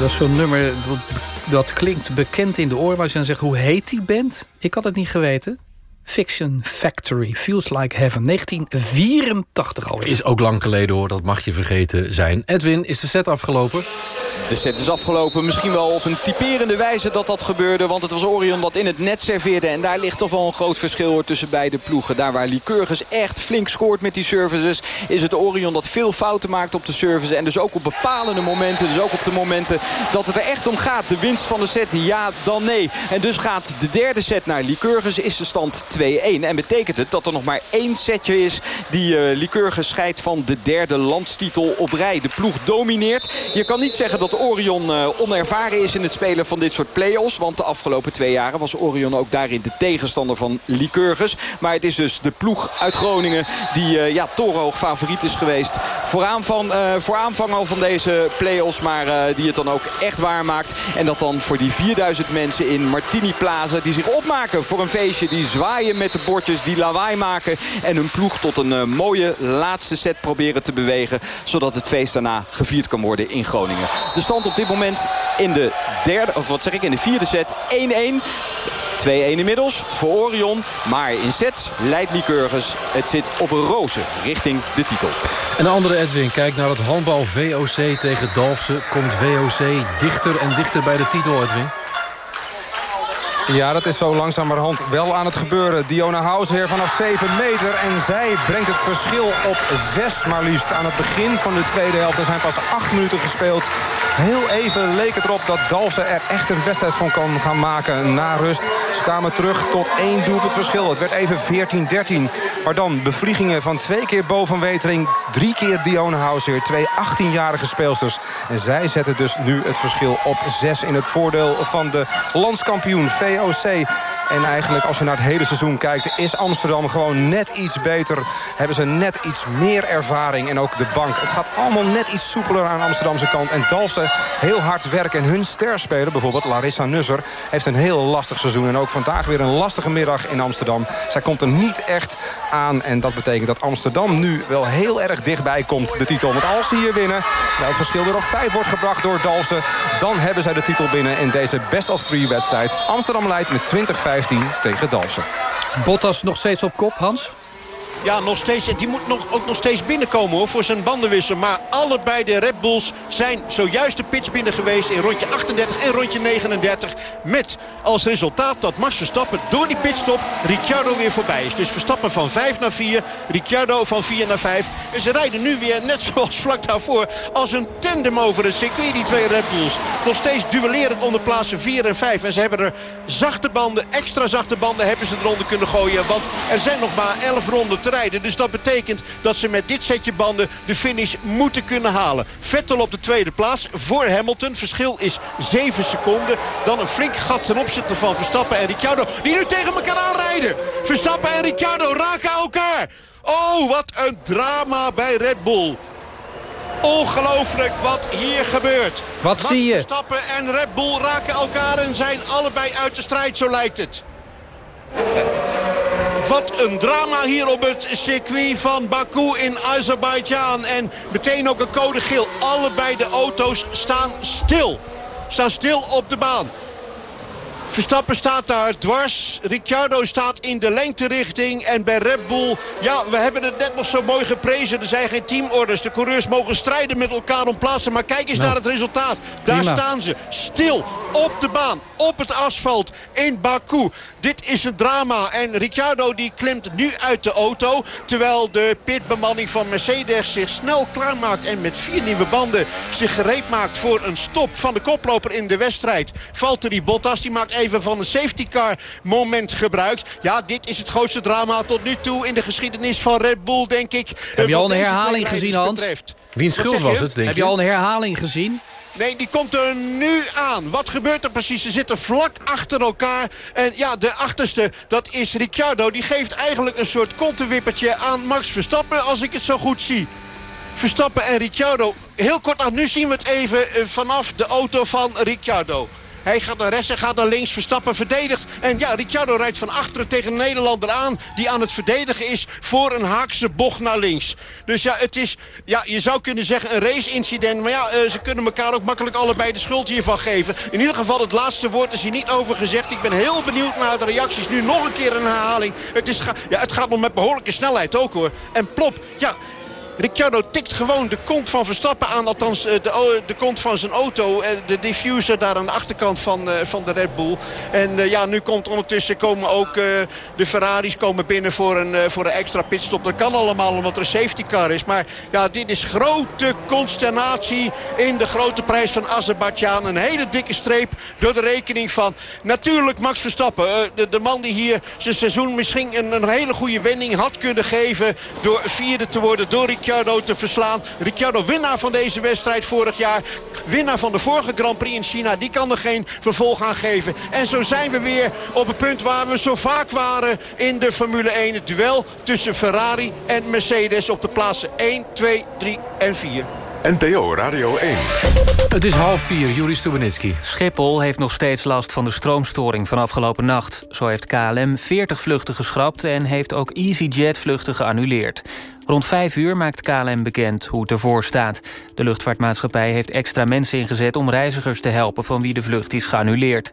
Dat is zo'n nummer dat, dat klinkt bekend in de oren... waar je dan zegt, hoe heet die band? Ik had het niet geweten. Fiction Factory, Feels Like Heaven, 1984 alweer. Is ook lang geleden hoor, dat mag je vergeten zijn. Edwin, is de set afgelopen? De set is afgelopen. Misschien wel op een typerende wijze dat dat gebeurde. Want het was Orion dat in het net serveerde. En daar ligt toch wel een groot verschil hoor, tussen beide ploegen. Daar waar Lycurgus echt flink scoort met die services... is het Orion dat veel fouten maakt op de services. En dus ook op bepalende momenten. Dus ook op de momenten dat het er echt om gaat. De winst van de set, ja dan nee. En dus gaat de derde set naar Lycurgus. Is de stand 2-1. En betekent het dat er nog maar één setje is... die uh, Lycurgus scheidt van de derde landstitel op rij. De ploeg domineert. Je kan niet zeggen dat Orion uh, onervaren is in het spelen van dit soort play-offs. Want de afgelopen twee jaren was Orion ook daarin de tegenstander van Lycurgus. Maar het is dus de ploeg uit Groningen die uh, ja, torenhoog favoriet is geweest. Voor, aanvang, voor aanvang al van deze play-offs. Maar die het dan ook echt waar maakt. En dat dan voor die 4000 mensen in Martini Plaza die zich opmaken voor een feestje. Die zwaaien met de bordjes, die lawaai maken. En hun ploeg tot een uh, mooie laatste set proberen te bewegen. Zodat het feest daarna gevierd kan worden in Groningen. De stand op dit moment in de derde, of wat zeg ik, in de vierde set 1-1. 2-1 inmiddels voor Orion. Maar in sets leidt Lycurgus. Het zit op een roze richting de titel. Een andere Edwin, kijk naar het handbal VOC tegen Dalfsen. Komt VOC dichter en dichter bij de titel, Edwin? Ja, dat is zo langzamerhand wel aan het gebeuren. Diona Hausheer vanaf 7 meter. En zij brengt het verschil op 6 maar liefst. Aan het begin van de tweede helft. Er zijn pas 8 minuten gespeeld. Heel even leek het erop dat Dalsen er echt een wedstrijd van kan gaan maken na rust. Ze kwamen terug tot één doelpunt verschil. Het werd even 14-13. Maar dan bevliegingen van twee keer boven Wetering. Drie keer Diona Hausheer. Twee 18-jarige speelsters. En zij zetten dus nu het verschil op 6 in het voordeel van de landskampioen. VOC. En eigenlijk als je naar het hele seizoen kijkt... is Amsterdam gewoon net iets beter. Hebben ze net iets meer ervaring. En ook de bank. Het gaat allemaal net iets soepeler aan de Amsterdamse kant. En Dalsen heel hard werken. En hun sterspeler, bijvoorbeeld Larissa Nusser... heeft een heel lastig seizoen. En ook vandaag weer een lastige middag in Amsterdam. Zij komt er niet echt aan. En dat betekent dat Amsterdam nu wel heel erg dichtbij komt, de titel. Want als ze hier winnen, terwijl het verschil weer op 5 wordt gebracht door Dalsen... dan hebben zij de titel binnen in deze best of three wedstrijd. Amsterdam leidt met 20-15 tegen Dalsen. Bottas nog steeds op kop, Hans? Ja, nog steeds. Die moet nog, ook nog steeds binnenkomen hoor, voor zijn bandenwissel. Maar allebei de Red Bulls zijn zojuist de pitch binnen geweest in rondje 38 en rondje 39. Met als resultaat dat Max Verstappen door die pitstop Ricciardo weer voorbij is. Dus Verstappen van 5 naar 4, Ricciardo van 4 naar 5. En ze rijden nu weer, net zoals vlak daarvoor, als een tandem over het circuit, die twee Red Bulls. Nog steeds duellerend onder plaatsen 4 en 5. En ze hebben er zachte banden, extra zachte banden hebben ze eronder kunnen gooien. Want er zijn nog maar 11 ronden te rijden. Dus dat betekent dat ze met dit setje banden de finish moeten kunnen halen. Vettel op de tweede plaats voor Hamilton. Verschil is 7 seconden. Dan een flink gat ten opzichte van Verstappen en Ricciardo. Die nu tegen elkaar aanrijden. Verstappen en Ricciardo raken elkaar. Oh, wat een drama bij Red Bull. Ongelooflijk wat hier gebeurt. Wat zie je? Verstappen en Red Bull raken elkaar en zijn allebei uit de strijd, zo lijkt het. Wat een drama hier op het circuit van Baku in Azerbeidzjan. En meteen ook een code geel. Allebei de auto's staan stil. Staan stil op de baan. Verstappen staat daar dwars. Ricciardo staat in de lengterichting. En bij Red Bull, ja, we hebben het net nog zo mooi geprezen. Er zijn geen teamorders. De coureurs mogen strijden met elkaar om plaatsen. Maar kijk eens nou, naar het resultaat. Daar prima. staan ze, stil, op de baan, op het asfalt in Baku. Dit is een drama. En Ricciardo die klimt nu uit de auto. Terwijl de pitbemanning van Mercedes zich snel klaarmaakt. En met vier nieuwe banden zich gereed maakt voor een stop van de koploper in de wedstrijd. Valtteri Bottas die maakt even van een safety car moment gebruik. Ja, dit is het grootste drama tot nu toe in de geschiedenis van Red Bull, denk ik. Heb je al een herhaling gezien, Hans? Wiens schuld was het, denk Heb je al een herhaling gezien? Nee, die komt er nu aan. Wat gebeurt er precies? Ze zitten vlak achter elkaar. En ja, de achterste, dat is Ricciardo. Die geeft eigenlijk een soort kontenwippertje aan Max Verstappen, als ik het zo goed zie. Verstappen en Ricciardo. Heel kort aan, nu zien we het even vanaf de auto van Ricciardo. Hij gaat naar rechts, hij gaat naar links. Verstappen verdedigt. En ja, Ricciardo rijdt van achteren tegen een Nederlander aan... die aan het verdedigen is voor een haakse bocht naar links. Dus ja, het is, ja je zou kunnen zeggen een race-incident. Maar ja, uh, ze kunnen elkaar ook makkelijk allebei de schuld hiervan geven. In ieder geval het laatste woord is hier niet over gezegd. Ik ben heel benieuwd naar de reacties. Nu nog een keer een herhaling. Het, is, ja, het gaat nog met behoorlijke snelheid ook hoor. En plop, ja, Ricciardo tikt gewoon de kont van Verstappen aan. Althans de, de kont van zijn auto. De diffuser daar aan de achterkant van, van de Red Bull. En ja, nu komt ondertussen komen ook de Ferraris komen binnen voor een, voor een extra pitstop. Dat kan allemaal omdat er een safety car is. Maar ja, dit is grote consternatie in de grote prijs van Azerbeidzjan. Een hele dikke streep door de rekening van natuurlijk Max Verstappen. De, de man die hier zijn seizoen misschien een, een hele goede wending had kunnen geven. Door vierde te worden door Ricciardo. Ricciardo te verslaan. Ricciardo winnaar van deze wedstrijd vorig jaar. Winnaar van de vorige Grand Prix in China. Die kan er geen vervolg aan geven. En zo zijn we weer op het punt waar we zo vaak waren in de Formule 1. Het duel tussen Ferrari en Mercedes op de plaatsen 1, 2, 3 en 4. NPO Radio 1. Het is half vier, Juri Stubenitski. Schiphol heeft nog steeds last van de stroomstoring van afgelopen nacht. Zo heeft KLM 40 vluchten geschrapt en heeft ook EasyJet vluchten geannuleerd. Rond 5 uur maakt KLM bekend hoe het ervoor staat. De luchtvaartmaatschappij heeft extra mensen ingezet om reizigers te helpen... van wie de vlucht is geannuleerd.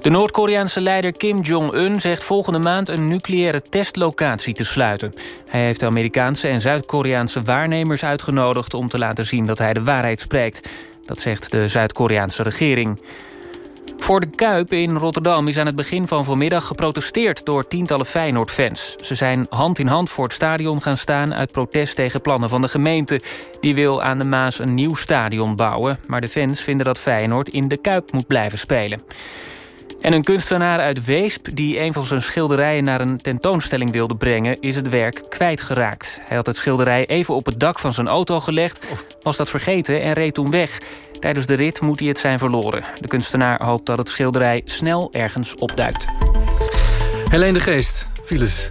De Noord-Koreaanse leider Kim Jong-un zegt volgende maand... een nucleaire testlocatie te sluiten. Hij heeft Amerikaanse en Zuid-Koreaanse waarnemers uitgenodigd... om te laten zien dat hij de waarheid spreekt. Dat zegt de Zuid-Koreaanse regering. Voor de Kuip in Rotterdam is aan het begin van vanmiddag geprotesteerd door tientallen Feyenoord-fans. Ze zijn hand in hand voor het stadion gaan staan uit protest tegen plannen van de gemeente. Die wil aan de Maas een nieuw stadion bouwen, maar de fans vinden dat Feyenoord in de Kuip moet blijven spelen. En een kunstenaar uit Weesp die een van zijn schilderijen naar een tentoonstelling wilde brengen... is het werk kwijtgeraakt. Hij had het schilderij even op het dak van zijn auto gelegd, was dat vergeten en reed toen weg. Tijdens de rit moet hij het zijn verloren. De kunstenaar hoopt dat het schilderij snel ergens opduikt. Helene de Geest, files.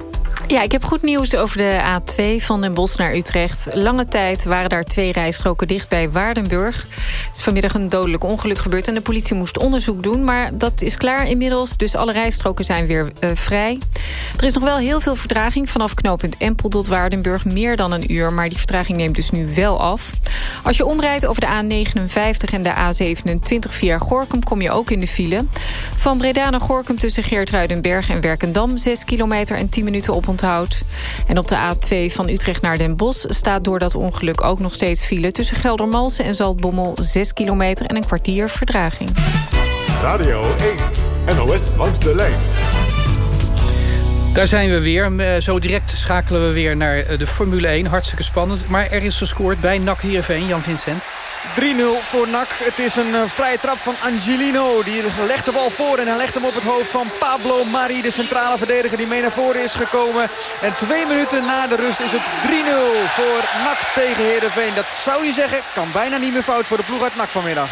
Ja, ik heb goed nieuws over de A2 van Den Bosch naar Utrecht. Lange tijd waren daar twee rijstroken dicht bij Waardenburg. Het is vanmiddag een dodelijk ongeluk gebeurd... en de politie moest onderzoek doen, maar dat is klaar inmiddels. Dus alle rijstroken zijn weer uh, vrij. Er is nog wel heel veel vertraging vanaf knooppunt Empel tot Waardenburg. Meer dan een uur, maar die vertraging neemt dus nu wel af. Als je omrijdt over de A59 en de A27 via Gorkum... kom je ook in de file. Van Breda naar Gorkum tussen Geertruidenberg en Werkendam... 6 kilometer en 10 minuten op en op de A2 van Utrecht naar Den Bosch staat door dat ongeluk ook nog steeds file... tussen Geldermalsen en Zaltbommel 6 kilometer en een kwartier verdraging. Radio 1, NOS langs de lijn. Daar zijn we weer. Eh, zo direct schakelen we weer naar eh, de Formule 1. Hartstikke spannend. Maar er is gescoord bij NAC Heerenveen, Jan Vincent. 3-0 voor NAC. Het is een uh, vrije trap van Angelino. Die legt de bal voor en hij legt hem op het hoofd van Pablo Mari. De centrale verdediger die mee naar voren is gekomen. En twee minuten na de rust is het 3-0 voor NAC tegen Heerenveen. Dat zou je zeggen, kan bijna niet meer fout voor de ploeg uit NAC vanmiddag.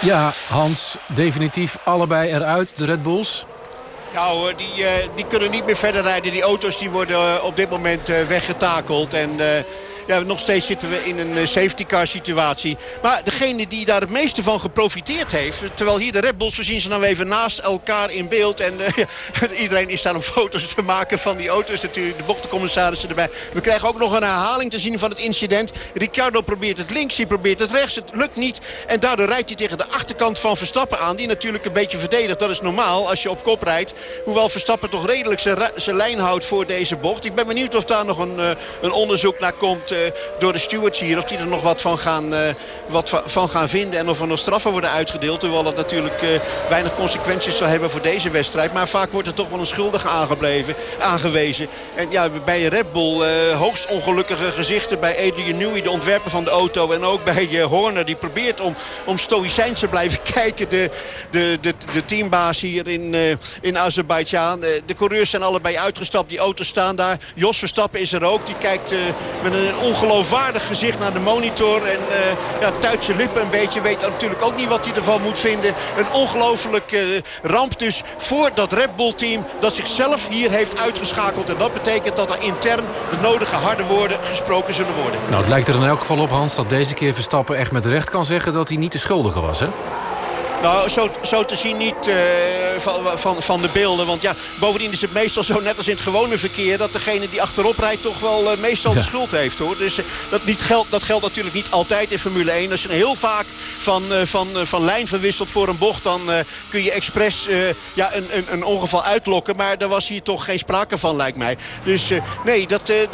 Ja, Hans, definitief allebei eruit, de Red Bulls. Ja hoor, die, uh, die kunnen niet meer verder rijden. Die auto's die worden uh, op dit moment uh, weggetakeld. En nog steeds zitten we in een eh, safety car situatie. Maar degene die daar het meeste van geprofiteerd heeft... terwijl hier de Red Bulls, we zien ze nou even naast elkaar in beeld. En uh, iedereen is daar om foto's te maken van die auto's natuurlijk. De bochtecommissarissen erbij. We krijgen ook nog een herhaling te zien van het incident. Ricciardo probeert het links, hij probeert het rechts. Het lukt niet. En daardoor rijdt hij tegen de achterkant van Verstappen aan. Die natuurlijk een beetje verdedigt. Dat is normaal als je op kop rijdt. Hoewel Verstappen toch redelijk zijn lijn houdt voor deze bocht. Ik ben benieuwd of daar nog een, uh, een onderzoek naar komt eh, door de stewards hier. Of die er nog wat van gaan, uh, wat van gaan vinden. En of er nog straffen worden uitgedeeld. Terwijl dat natuurlijk uh, weinig consequenties zal hebben voor deze wedstrijd. Maar vaak wordt er toch wel een schuldige aangebleven, aangewezen. En ja, bij Red Bull hoogst ongelukkige gezichten. Bij Adrian Newey, de ontwerper van de auto. En ook bij Horner. Die probeert om, om stoïcijns te blijven kijken. De, de, de, de teambaas hier in, in Azerbeidzjan. de coureurs zijn allebei uitgestapt. Die auto's staan daar. Jos Verstappen is er ook. Die kijkt met een ongeloofwaardig gezicht naar de monitor. En uh, ja, lippen een beetje. Weet natuurlijk ook niet wat hij ervan moet vinden. Een ongelooflijke uh, ramp dus voor dat Red Bull team. Dat zichzelf hier heeft uitgeschakeld. En dat betekent dat er intern de nodige harde woorden gesproken zullen worden. Nou, het lijkt er in elk geval op Hans dat deze keer Verstappen echt met recht kan zeggen dat hij niet de schuldige was hè? Nou, zo, zo te zien niet uh, van, van, van de beelden. Want ja, bovendien is het meestal zo, net als in het gewone verkeer... dat degene die achterop rijdt toch wel uh, meestal de schuld heeft. hoor. Dus uh, dat, niet geldt, dat geldt natuurlijk niet altijd in Formule 1. Als je heel vaak van, van, van lijn verwisselt voor een bocht... dan kun je expres ja, een, een, een, ongeval uitlokken. Maar daar was hier toch geen sprake van, lijkt mij. Dus nee, dat, de,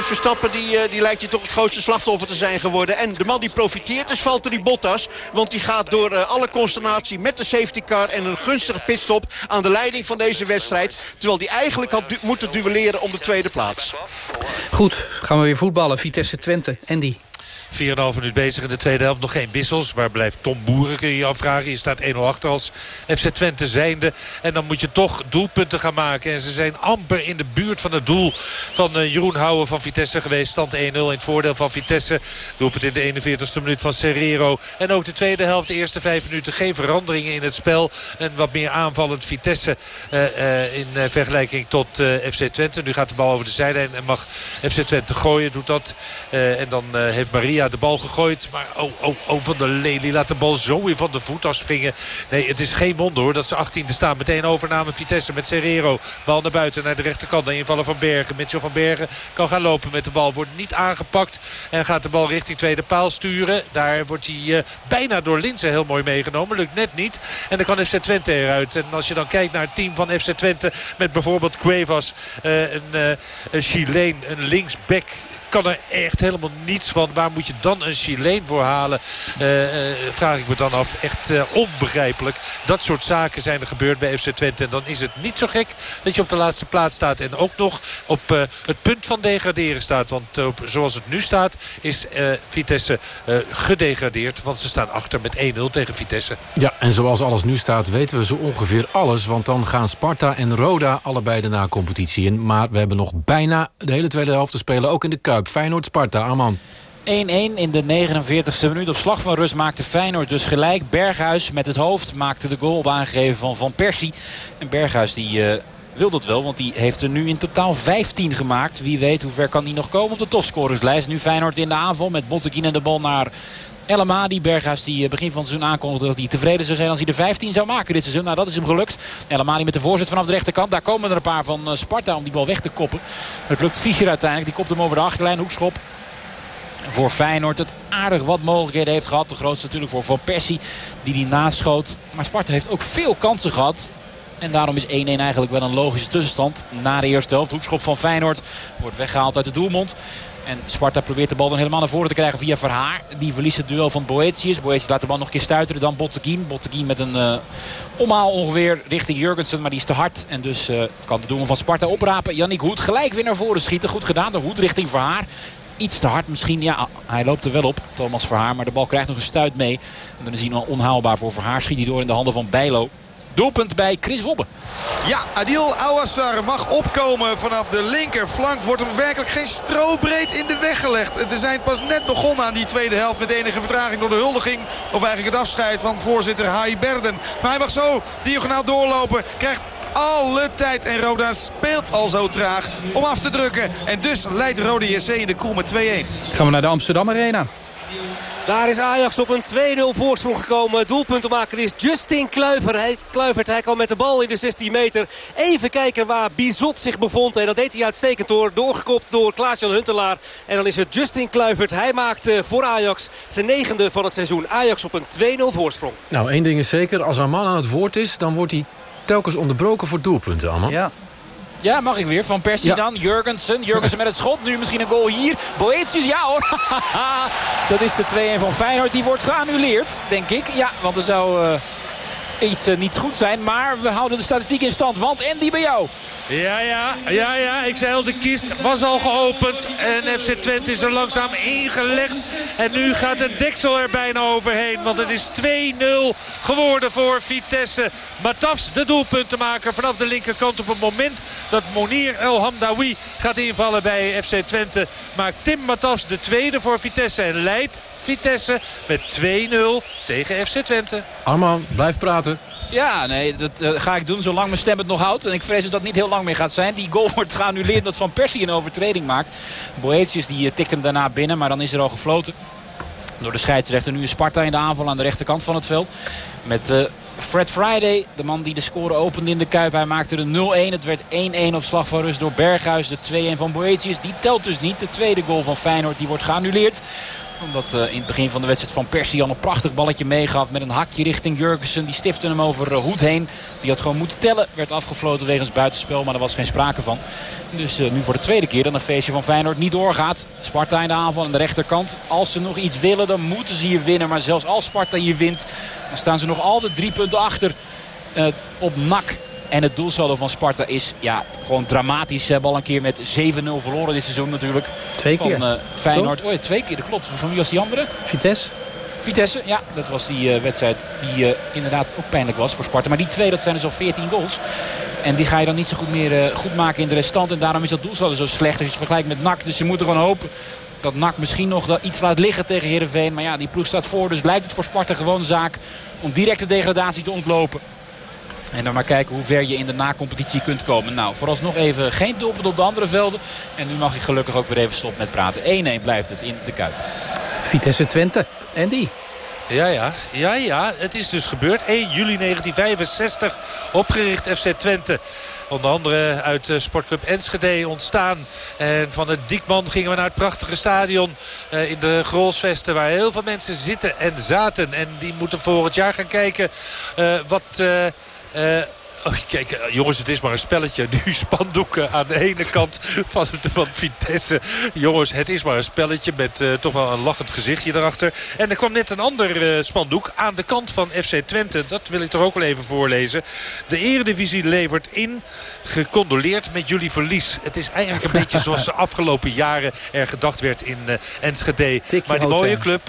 Verstappen die, die lijkt hier toch het grootste slachtoffer te zijn geworden. En de man die profiteert is Valtteri Bottas. Want die gaat door alle met de safety car... en een gunstige pitstop aan de leiding van deze wedstrijd. Terwijl die eigenlijk had moeten duelleren om de tweede plaats. Goed, gaan we weer voetballen. Vitesse Twente. Andy. 4,5 minuut bezig in de tweede helft. Nog geen wissels. Waar blijft Tom Boeren kun je afvragen. Je staat 1-0 achter als FC Twente zijnde. En dan moet je toch doelpunten gaan maken. En ze zijn amper in de buurt van het doel van uh, Jeroen Houwen van Vitesse geweest. Stand 1-0 in het voordeel van Vitesse. Doelpunt in de 41ste minuut van Serrero. En ook de tweede helft, de eerste vijf minuten. Geen veranderingen in het spel. En wat meer aanvallend Vitesse uh, uh, in vergelijking tot FC Twente. Nu gaat de bal over de zijlijn en mag FC Twente gooien. Doet dat. en dan heeft Maria de bal gegooid. Maar oh, oh, oh, Van der Lee laat de bal zo weer van de voet afspringen. Nee, het is geen wonder hoor dat ze 18e staan. Meteen overname Vitesse met Serrero. Bal naar buiten naar de rechterkant. De invallen van Bergen. Mitchell van Bergen kan gaan lopen met de bal. Wordt niet aangepakt. En gaat de bal richting tweede paal sturen. Daar wordt hij uh, bijna door Linzen heel mooi meegenomen. Lukt net niet. En dan kan FC Twente eruit. En als je dan kijkt naar het team van FC Twente. Met bijvoorbeeld Cuevas. Uh, een, uh, een Chileen. Een linksback kan er echt helemaal niets van. Waar moet je dan een Chileen voor halen? Uh, uh, vraag ik me dan af. Echt uh, onbegrijpelijk. Dat soort zaken zijn er gebeurd bij FC Twente. En dan is het niet zo gek dat je op de laatste plaats staat. En ook nog op het punt van degraderen staat. Want zoals het nu staat is Vitesse gedegradeerd. Want ze staan achter met 1-0 tegen Vitesse. Ja, en zoals alles nu staat weten we zo ongeveer alles. Want dan gaan Sparta en Roda allebei de na-competitie in. Maar we hebben nog bijna de hele tweede helft te spelen. Ook in de Kuip. Feyenoord-Sparta, Arman. 1-1 in de 49e minuut. Op slag van rust maakte Feyenoord dus gelijk. Berghuis met het hoofd maakte de goal op aangegeven van Van Persie. En Berghuis die... Uh, wil dat wel, want die heeft er nu in totaal 15 gemaakt. Wie weet hoe ver kan die nog komen op de topscorerslijst. Nu Feyenoord in de aanval met Botteguin en de bal naar El Amadi. Berghuis die eh, begin van het seizoen aankondigde dat hij tevreden zou zijn als hij de 15 zou maken dit seizoen. Nou, dat is hem gelukt. El Amadi met de voorzet vanaf de rechterkant. Daar komen er een paar van eh, Sparta om die bal weg te koppen. Het lukt Fischer uiteindelijk. Die kopt hem over de achterlijn. Hoekschop voor Feyenoord. Het aardig wat mogelijkheden heeft gehad. De grootste natuurlijk voor Van Persie die die naschoot. Maar Sparta heeft ook veel kansen gehad. En daarom is 1-1 eigenlijk wel een logische tussenstand. Na de eerste helft. Hoekschop van Feyenoord wordt weggehaald uit de doelmond. En Sparta probeert de bal dan helemaal naar voren te krijgen via Verhaar. Die verliest het duel van Boetius. Boetius laat de bal nog een keer stuiteren. Dan Botteguin. Botteguin met een uh, omhaal ongeveer richting Jurgensen. Maar die is te hard. En dus uh, kan de doelman van Sparta oprapen. Yannick Hoed gelijk weer naar voren schieten. Goed gedaan. De Hoed richting Verhaar iets te hard misschien. Ja, hij loopt er wel op, Thomas Verhaar. Maar de bal krijgt nog een stuit mee. En dan is hij nog onhaalbaar voor Verhaar. Schiet hij door in de handen van Bijlo. Doelpunt bij Chris Wobbe. Ja, Adil Awassar mag opkomen vanaf de linkerflank. Wordt hem werkelijk geen strobreed in de weg gelegd. We zijn pas net begonnen aan die tweede helft met enige vertraging door de huldiging. Of eigenlijk het afscheid van voorzitter Hai Berden. Maar hij mag zo diagonaal doorlopen. Krijgt alle tijd. En Roda speelt al zo traag om af te drukken. En dus leidt Roda JC in de koel met 2-1. Gaan we naar de Amsterdam Arena. Daar is Ajax op een 2-0 voorsprong gekomen. Doelpuntenmaker is Justin Kluiver. Hij, Kluivert, hij kwam met de bal in de 16 meter. Even kijken waar Bizot zich bevond. En dat deed hij uitstekend door. Doorgekopt door Klaas-Jan Huntelaar. En dan is het Justin Kluivert. Hij maakt voor Ajax zijn negende van het seizoen. Ajax op een 2-0 voorsprong. Nou, één ding is zeker. Als een man aan het woord is, dan wordt hij telkens onderbroken voor doelpunten, allemaal. Ja. Ja, mag ik weer. Van Persie dan. Jurgensen. Jurgensen met het schot. Nu misschien een goal hier. Boetius, ja hoor. dat is de 2-1 van Feyenoord. Die wordt geannuleerd, denk ik. Ja, want er zou... Uh iets uh, niet goed zijn. Maar we houden de statistiek in stand. Want Andy bij jou. Ja, ja, ja, ja. Ik zei al, de kist was al geopend. En FC Twente is er langzaam ingelegd. En nu gaat het deksel er bijna overheen. Want het is 2-0 geworden voor Vitesse. Matafs, de doelpuntenmaker vanaf de linkerkant op het moment dat Monir El Hamdawi gaat invallen bij FC Twente. Maakt Tim Matafs de tweede voor Vitesse en leidt Vitesse met 2-0 tegen FC Twente. Arman, blijf praten. Ja, nee, dat uh, ga ik doen zolang mijn stem het nog houdt. En ik vrees dat dat niet heel lang meer gaat zijn. Die goal wordt geannuleerd dat Van Persie een overtreding maakt. Boetius die uh, tikt hem daarna binnen, maar dan is er al gefloten. door de scheidsrechter. Nu een Sparta in de aanval aan de rechterkant van het veld. Met uh, Fred Friday, de man die de score opende in de Kuip. Hij maakte de 0-1. Het werd 1-1 op slag van rust door Berghuis. De 2-1 van Boetius. Die telt dus niet. De tweede goal van Feyenoord die wordt geannuleerd omdat uh, in het begin van de wedstrijd van Persie al een prachtig balletje meegaf. Met een hakje richting Jurgensen. Die stifte hem over uh, Hoed heen. Die had gewoon moeten tellen. Werd afgefloten wegens buitenspel. Maar daar was geen sprake van. Dus uh, nu voor de tweede keer dat een feestje van Feyenoord niet doorgaat. Sparta in de aanval aan de rechterkant. Als ze nog iets willen dan moeten ze hier winnen. Maar zelfs als Sparta hier wint. Dan staan ze nog altijd drie punten achter op NAC. En het doelsaldo van Sparta is ja, gewoon dramatisch. Ze hebben al een keer met 7-0 verloren dit seizoen natuurlijk. Twee keer. Van uh, Feyenoord. Oh ja, twee keer, dat klopt. Van wie was die andere? Vitesse. Vitesse, ja. Dat was die uh, wedstrijd die uh, inderdaad ook pijnlijk was voor Sparta. Maar die twee, dat zijn dus al 14 goals. En die ga je dan niet zo goed meer goed maken in de restant. En daarom is dat doelsaldo zo slecht als je het vergelijkt met NAC. Dus ze moeten gewoon hopen dat NAC misschien nog iets laat liggen tegen Heerenveen. Maar ja, die ploeg staat voor. Dus lijkt het voor Sparta gewoon zaak om direct de degradatie te ontlopen. En dan maar kijken hoe ver je in de na-competitie kunt komen. Nou, vooralsnog even geen doelpunt op de andere velden. En nu mag je gelukkig ook weer even stop met praten. 1-1 blijft het in de Kuip. Vitesse Twente. Andy. Ja, ja, ja, ja. Het is dus gebeurd. 1 juli 1965 opgericht FC Twente. Onder andere uit uh, Sportclub Enschede ontstaan. En van het Diekman gingen we naar het prachtige stadion uh, in de Grolsvesten. Waar heel veel mensen zitten en zaten. En die moeten volgend jaar gaan kijken uh, wat... Uh, Oh, kijk, jongens, het is maar een spelletje. Nu spandoeken aan de ene kant van, van Vitesse. Jongens, het is maar een spelletje met uh, toch wel een lachend gezichtje erachter. En er kwam net een ander uh, spandoek aan de kant van FC Twente. Dat wil ik toch ook wel even voorlezen. De eredivisie levert in, gecondoleerd met jullie verlies. Het is eigenlijk een beetje zoals de afgelopen jaren er gedacht werd in uh, Enschede. Tikje maar die mooie club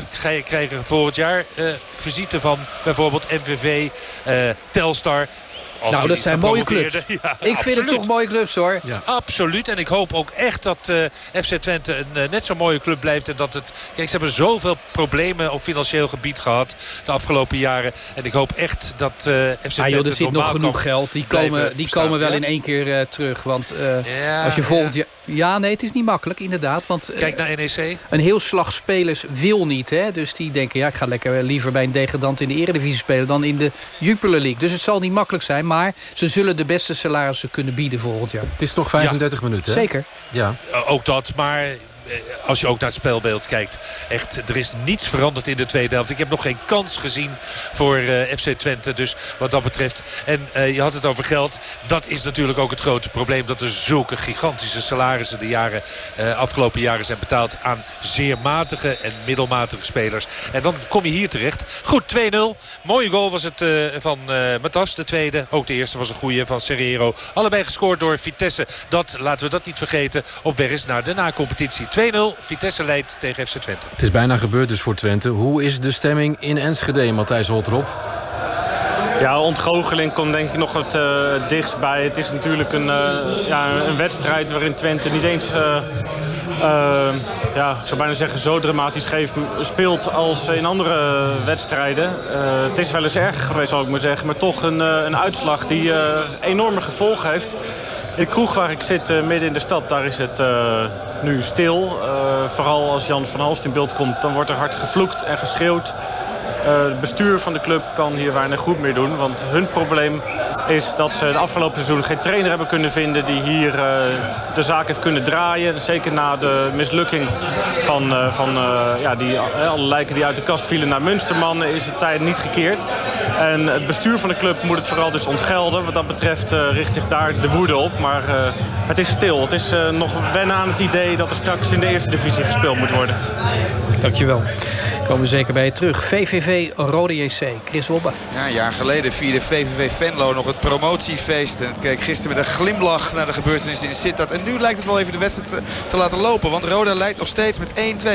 krijgen volgend jaar visite van bijvoorbeeld MVV, Telstar... Als nou, dat zijn mooie clubs. Ja, ik vind het toch mooie clubs hoor. Ja. Absoluut. En ik hoop ook echt dat uh, FC Twente een uh, net zo mooie club blijft. En dat het... Kijk, ze hebben zoveel problemen op financieel gebied gehad de afgelopen jaren. En ik hoop echt dat uh, FC Twente Ah, joh, er zit nog genoeg geld. Die komen, die komen wel in één keer uh, terug. Want uh, Ja, als je volgend ja. jaar... Ja, nee, het is niet makkelijk, inderdaad. Want uh, Kijk naar NEC. een heel slag spelers wil niet. Hè? Dus die denken, ja, ik ga lekker liever bij een degradant in de Eredivisie spelen... dan in de Jupiler League. Dus het zal niet makkelijk zijn. Maar ze zullen de beste salarissen kunnen bieden volgend jaar. Het is nog 35 minuten, hè? Zeker. Ja. Uh, ook dat, maar eh, als je ook naar het spelbeeld kijkt. Echt, er is niets veranderd in de tweede helft. Ik heb nog geen kans gezien voor uh, FC Twente. Dus wat dat betreft. En uh, je had het over geld. Dat is natuurlijk ook het grote probleem. Dat er zulke gigantische salarissen de jaren, uh, afgelopen jaren zijn betaald aan zeer matige en middelmatige spelers. En dan kom je hier terecht. Goed, 2-0. Mooie goal was het van Matas, de tweede. Ook de eerste was een goede van Serrero. Allebei gescoord door Vitesse. Dat, laten we dat niet vergeten, op weg is naar de na-competitie. 2-0. Vitesse leidt tegen FC Twente. Het is bijna gebeurd dus voor Twente. Hoe is de stemming in Enschede, Matthijs Holtrop? Ja, ontgoocheling komt denk ik nog het uh, dichtst bij. Het is natuurlijk een, uh, ja, een wedstrijd waarin Twente niet eens... Uh, ja, ik zou bijna zeggen zo dramatisch geeft, speelt als in andere wedstrijden. het is wel eens erger geweest, zal ik maar zeggen. Maar toch een, een uitslag die enorme gevolgen heeft. In de kroeg waar ik zit, uh, midden in de stad, daar is het uh, nu stil. Uh, vooral als Jan van Halst in beeld komt, dan wordt er hard gevloekt en geschreeuwd. het bestuur van de club kan hier weinig goed meer doen. Want hun probleem is dat ze het afgelopen seizoen geen trainer hebben kunnen vinden... die hier de zaak heeft kunnen draaien. Zeker na de mislukking van, van ja, die, alle lijken die uit de kast vielen naar Münsterman... is het tijd niet gekeerd. En het bestuur van de club moet het vooral dus ontgelden. Wat dat betreft uh, richt zich daar de woede op. Maar uh, het is stil. Het is uh, nog wennen aan het idee dat er straks in de eerste divisie gespeeld moet worden. Dankjewel. Komen we zeker bij je terug. VVV Rode JC. Chris Wobbe. Ja, een jaar geleden vierde VVV Venlo nog het promotiefeest. En keek gisteren met een glimlach naar de gebeurtenissen in Sittard. En nu lijkt het wel even de wedstrijd te, te laten lopen. Want Roda leidt nog steeds met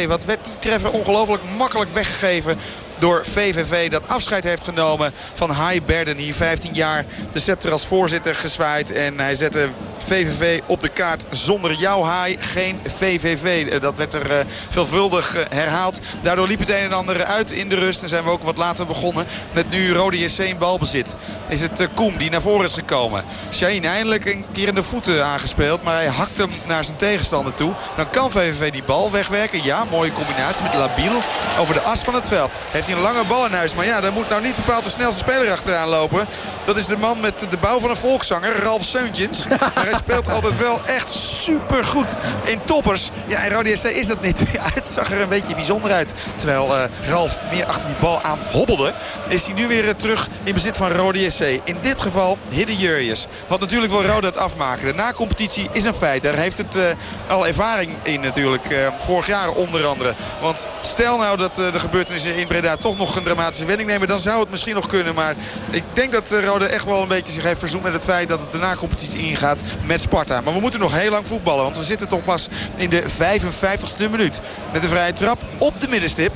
1-2. Wat werd die treffer ongelooflijk makkelijk weggegeven door VVV. Dat afscheid heeft genomen van Hai Berden. Hier 15 jaar de scepter als voorzitter gezwaaid. En hij zette VVV op de kaart. Zonder jouw Hai geen VVV. Eh, dat werd er uh, veelvuldig uh, herhaald. Daardoor liep het een en ander uit in de rust. En zijn we ook wat later begonnen. Met nu Rode JC in balbezit. Is het Koem die naar voren is gekomen. Shaheen eindelijk een keer in de voeten aangespeeld. Maar hij hakt hem naar zijn tegenstander toe. Dan kan VVV die bal wegwerken. Ja, mooie combinatie met Labiel over de as van het veld. Heeft hij een lange bal in huis. Maar ja, daar moet nou niet bepaald de snelste speler achteraan lopen. Dat is de man met de bouw van een volkszanger, Ralf Seuntjens. Maar hij speelt altijd wel echt super goed in toppers. Ja, en Rode SC is dat niet. Ja, het zag er een beetje bijzonder uit. Terwijl uh, Ralf meer achter die bal aan hobbelde. Is hij nu weer uh, terug in bezit van Rode SC. In dit geval Hidde Jurjes. Want natuurlijk wil Rode het afmaken. De na-competitie is een feit. Daar heeft het uh, al ervaring in natuurlijk. vorig jaar onder andere. Want stel nou dat de gebeurtenissen in Breda toch nog een dramatische wending nemen. Dan zou het misschien nog kunnen. Maar ik denk dat Rode echt wel een beetje zich heeft verzoend met het feit dat het de na-competitie ingaat met Sparta. Maar we moeten nog heel lang voetballen. Want we zitten toch pas in de 55ste minuut. Met een vrije trap op de middenstip.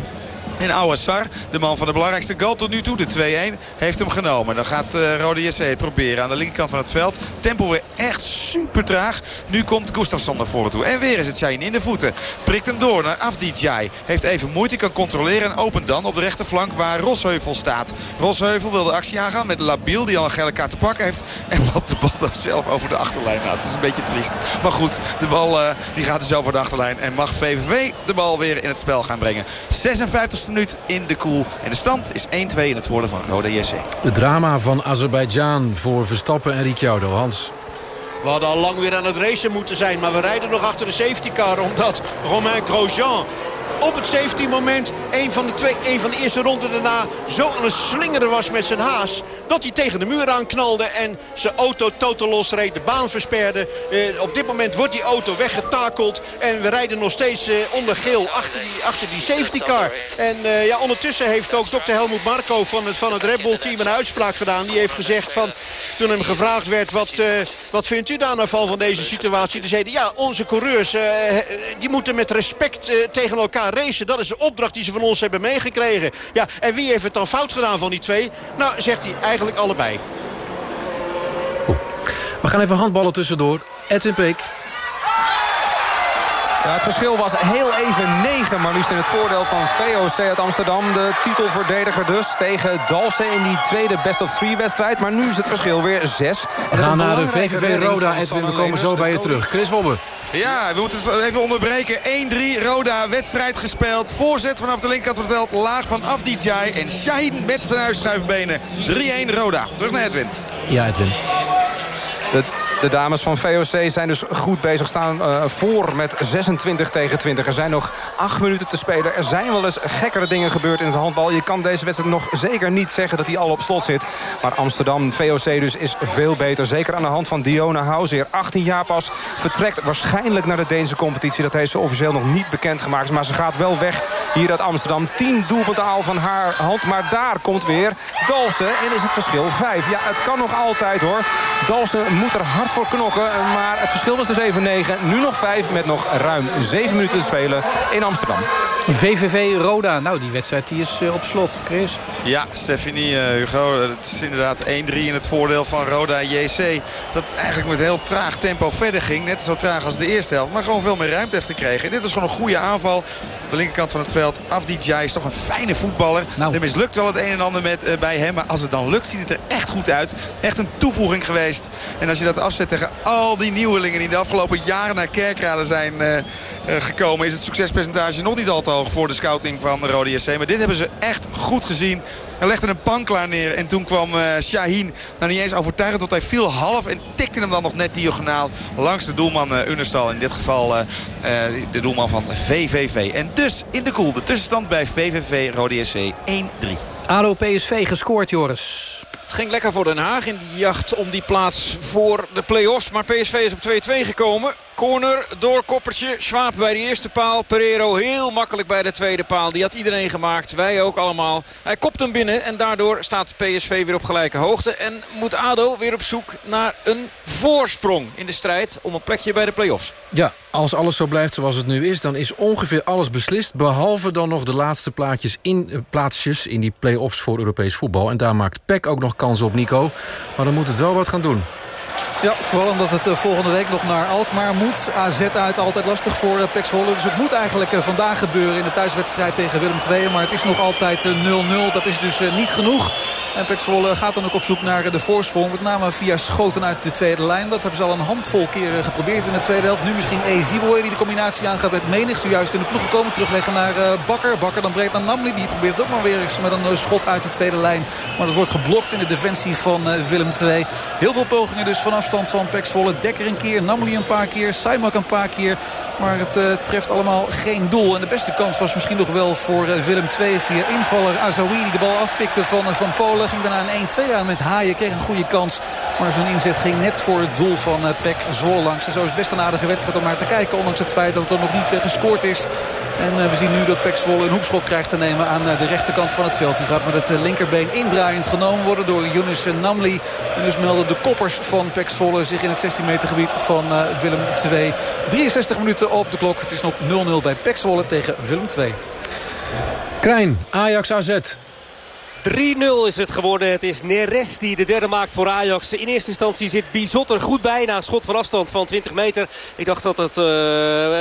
En Awassar, de man van de belangrijkste goal tot nu toe, de 2-1, heeft hem genomen. Dan gaat uh, Rode JC proberen aan de linkerkant van het veld. Tempo weer echt super traag. Nu komt Gustafsson naar voren toe. En weer is het Shine in de voeten. Prikt hem door naar Afdijay. Heeft even moeite, kan controleren en opent dan op de rechterflank waar Rosheuvel staat. Rosheuvel wil de actie aangaan met Labiel die al een gele kaart te pakken heeft. En loopt de bal dan zelf over de achterlijn. Nou, het is een beetje triest. Maar goed, de bal uh, die gaat dus over de achterlijn. En mag VVV de bal weer in het spel gaan brengen. 56 minuut in de koel. En de stand is 1-2 in het voordeel van Roda JC. Het drama van Azerbeidzjan voor Verstappen en Ricciardo. Hans. We hadden al lang weer aan het racen moeten zijn. Maar we rijden nog achter de safety car. Omdat Romain Grosjean op het safety moment een van de, twee, een van de eerste ronden daarna zo aan het slingeren was met zijn haas. Dat hij tegen de muur aanknalde en zijn auto totaal losreed. De baan versperde. Uh, op dit moment wordt die auto weggetakeld. En we rijden nog steeds uh, onder geel achter die, achter die safety car. En uh, ja, ondertussen heeft ook dokter Helmoet Marco van het, van het Red Bull team een uitspraak gedaan. Die heeft gezegd van toen hem gevraagd werd wat, wat vindt u daar nou van van deze situatie. Die zeiden ja onze coureurs die moeten met respect tegen elkaar racen. Dat is de opdracht die ze van ons hebben meegekregen. Ja, en wie heeft het dan fout gedaan van die twee? Nou, zegt hij eigenlijk allebei. We gaan even handballen tussendoor. Edwin Peek. Ja, het verschil was heel even 9, maar liefst in het voordeel van VOC uit Amsterdam. De titelverdediger dus tegen Dalsen in die tweede best of three wedstrijd. Maar nu is het verschil weer 6. We gaan naar de VVV Roda, Edwin. We komen zo bij je terug. Chris Wobbe. Ja, we moeten het even onderbreken. 1-3 Roda, wedstrijd gespeeld. Voorzet vanaf de linkerkant van het veld. Laag van Afdijay. En Shaheen met zijn uitschuifbenen. 3-1 Roda. Terug naar Edwin. Ja, Edwin. De, de, dames van VOC zijn dus goed bezig. Staan uh, voor met 26 tegen 20. Er zijn nog 8 minuten te spelen. Er zijn wel eens gekkere dingen gebeurd in het handbal. Je kan deze wedstrijd nog zeker niet zeggen dat hij al op slot zit. Maar Amsterdam, VOC dus, is veel beter. Zeker aan de hand van Diona Houseer. 18 jaar pas. Vertrekt waarschijnlijk naar de Deense competitie. Dat heeft ze officieel nog niet bekendgemaakt. Maar ze gaat wel weg hier uit Amsterdam. 10 doelpunten van haar hand. Maar daar komt weer Dalsen. En is het verschil 5. Ja, het kan nog altijd hoor. Dalsen moet er hard knokken. Maar het verschil was dus even 9. Nu nog 5 met nog ruim 7 minuten te spelen in Amsterdam. VVV Roda. Nou, die wedstrijd die is uh, op slot. Chris? Ja, Stephanie, uh, Hugo. Het is inderdaad 1-3 in het voordeel van Roda JC. Dat eigenlijk met heel traag tempo verder ging. Net zo traag als de eerste helft. Maar gewoon veel meer ruimte heeft gekregen. Dit is gewoon een goede aanval. Op de linkerkant van het veld. Afdijay is toch een fijne voetballer. Nou. Er mislukt wel het een en ander met, uh, bij hem. Maar als het dan lukt, ziet het er echt goed uit. Echt een toevoeging geweest. En als je dat afzet tegen al die nieuwelingen die de afgelopen jaren naar Kerkrade zijn uh, gekomen... is het succespercentage nog niet al te hoog voor de scouting van de Rode SC. Maar dit hebben ze echt goed gezien. Hij legde een pan klaar neer en toen kwam uh, Shaheen nou niet eens overtuigend. Want hij viel half en tikte hem dan nog net diagonaal langs de doelman uh. In dit geval uh, de doelman van VVV. En dus in de koel de tussenstand bij VVV Rode SC 1-3. ADO PSV gescoord Joris. Het ging lekker voor Den Haag in die jacht om die plaats voor de play-offs. Maar PSV is op 2-2 gekomen. Corner, doorkoppertje. Schwab bij de eerste paal. Pereiro heel makkelijk bij de tweede paal. Die had iedereen gemaakt. Wij ook allemaal. Hij kopt hem binnen. En daardoor staat PSV weer op gelijke hoogte. En moet ADO weer op zoek naar een voorsprong in de strijd. Om een plekje bij de play-offs. Ja, als alles zo blijft zoals het nu is... dan is ongeveer alles beslist. Behalve dan nog de laatste eh, plaatsjes in die play-offs voor Europees voetbal. En daar maakt PEC ook nog kans op, Nico. Maar dan moet het wel wat gaan doen. Ja, vooral omdat het eh, volgende week nog naar Alkmaar moet. AZ uit altijd lastig voor uh, Pek Zwolle. Dus het moet eigenlijk uh, vandaag gebeuren in de thuiswedstrijd tegen Willem II. Maar het is nog altijd 0-0. Dat is dus niet genoeg. En Pek Zwolle gaat dan ook op zoek naar de voorsprong. Met name via schoten uit de tweede lijn. Dat hebben ze al een handvol keren geprobeerd in de tweede helft. Nu misschien Eziboy die de combinatie aangaat met Menig. Zojuist in de ploeg gekomen. Terugleggen naar Bakker. Bakker dan breed naar Namli. Die probeert ook maar weer eens met een schot uit de tweede lijn. Maar dat wordt geblokt in de defensie van Willem II. Heel veel pogingen dus vanaf van Pek Zwolle. Dekker een keer, Namli een paar keer, Saimak een paar keer. Maar het uh, treft allemaal geen doel. En de beste kans was misschien nog wel voor uh, Willem II via invaller Azawi. Die de bal afpikte van, uh, van Polen. Ging daarna een 1-2 aan met Haaien. Kreeg een goede kans. Maar zijn inzet ging net voor het doel van Pek Zwolle langs. En zo is het best een aardige wedstrijd om naar te kijken. Ondanks het feit dat het er nog niet gescoord is. En we zien nu dat Pek een hoekschop krijgt te nemen aan de rechterkant van het veld. Die gaat met het linkerbeen indraaiend genomen worden door Younes Namli. En dus melden de koppers van Pek Zwolle zich in het 16 meter gebied van Willem II. 63 minuten op de klok. Het is nog 0-0 bij Pek Zwolle tegen Willem II. Krijn, Ajax AZ. 3-0 is het geworden. Het is Neres die de derde maakt voor Ajax. In eerste instantie zit Bizot er goed bij na een schot van afstand van 20 meter. Ik dacht dat het uh,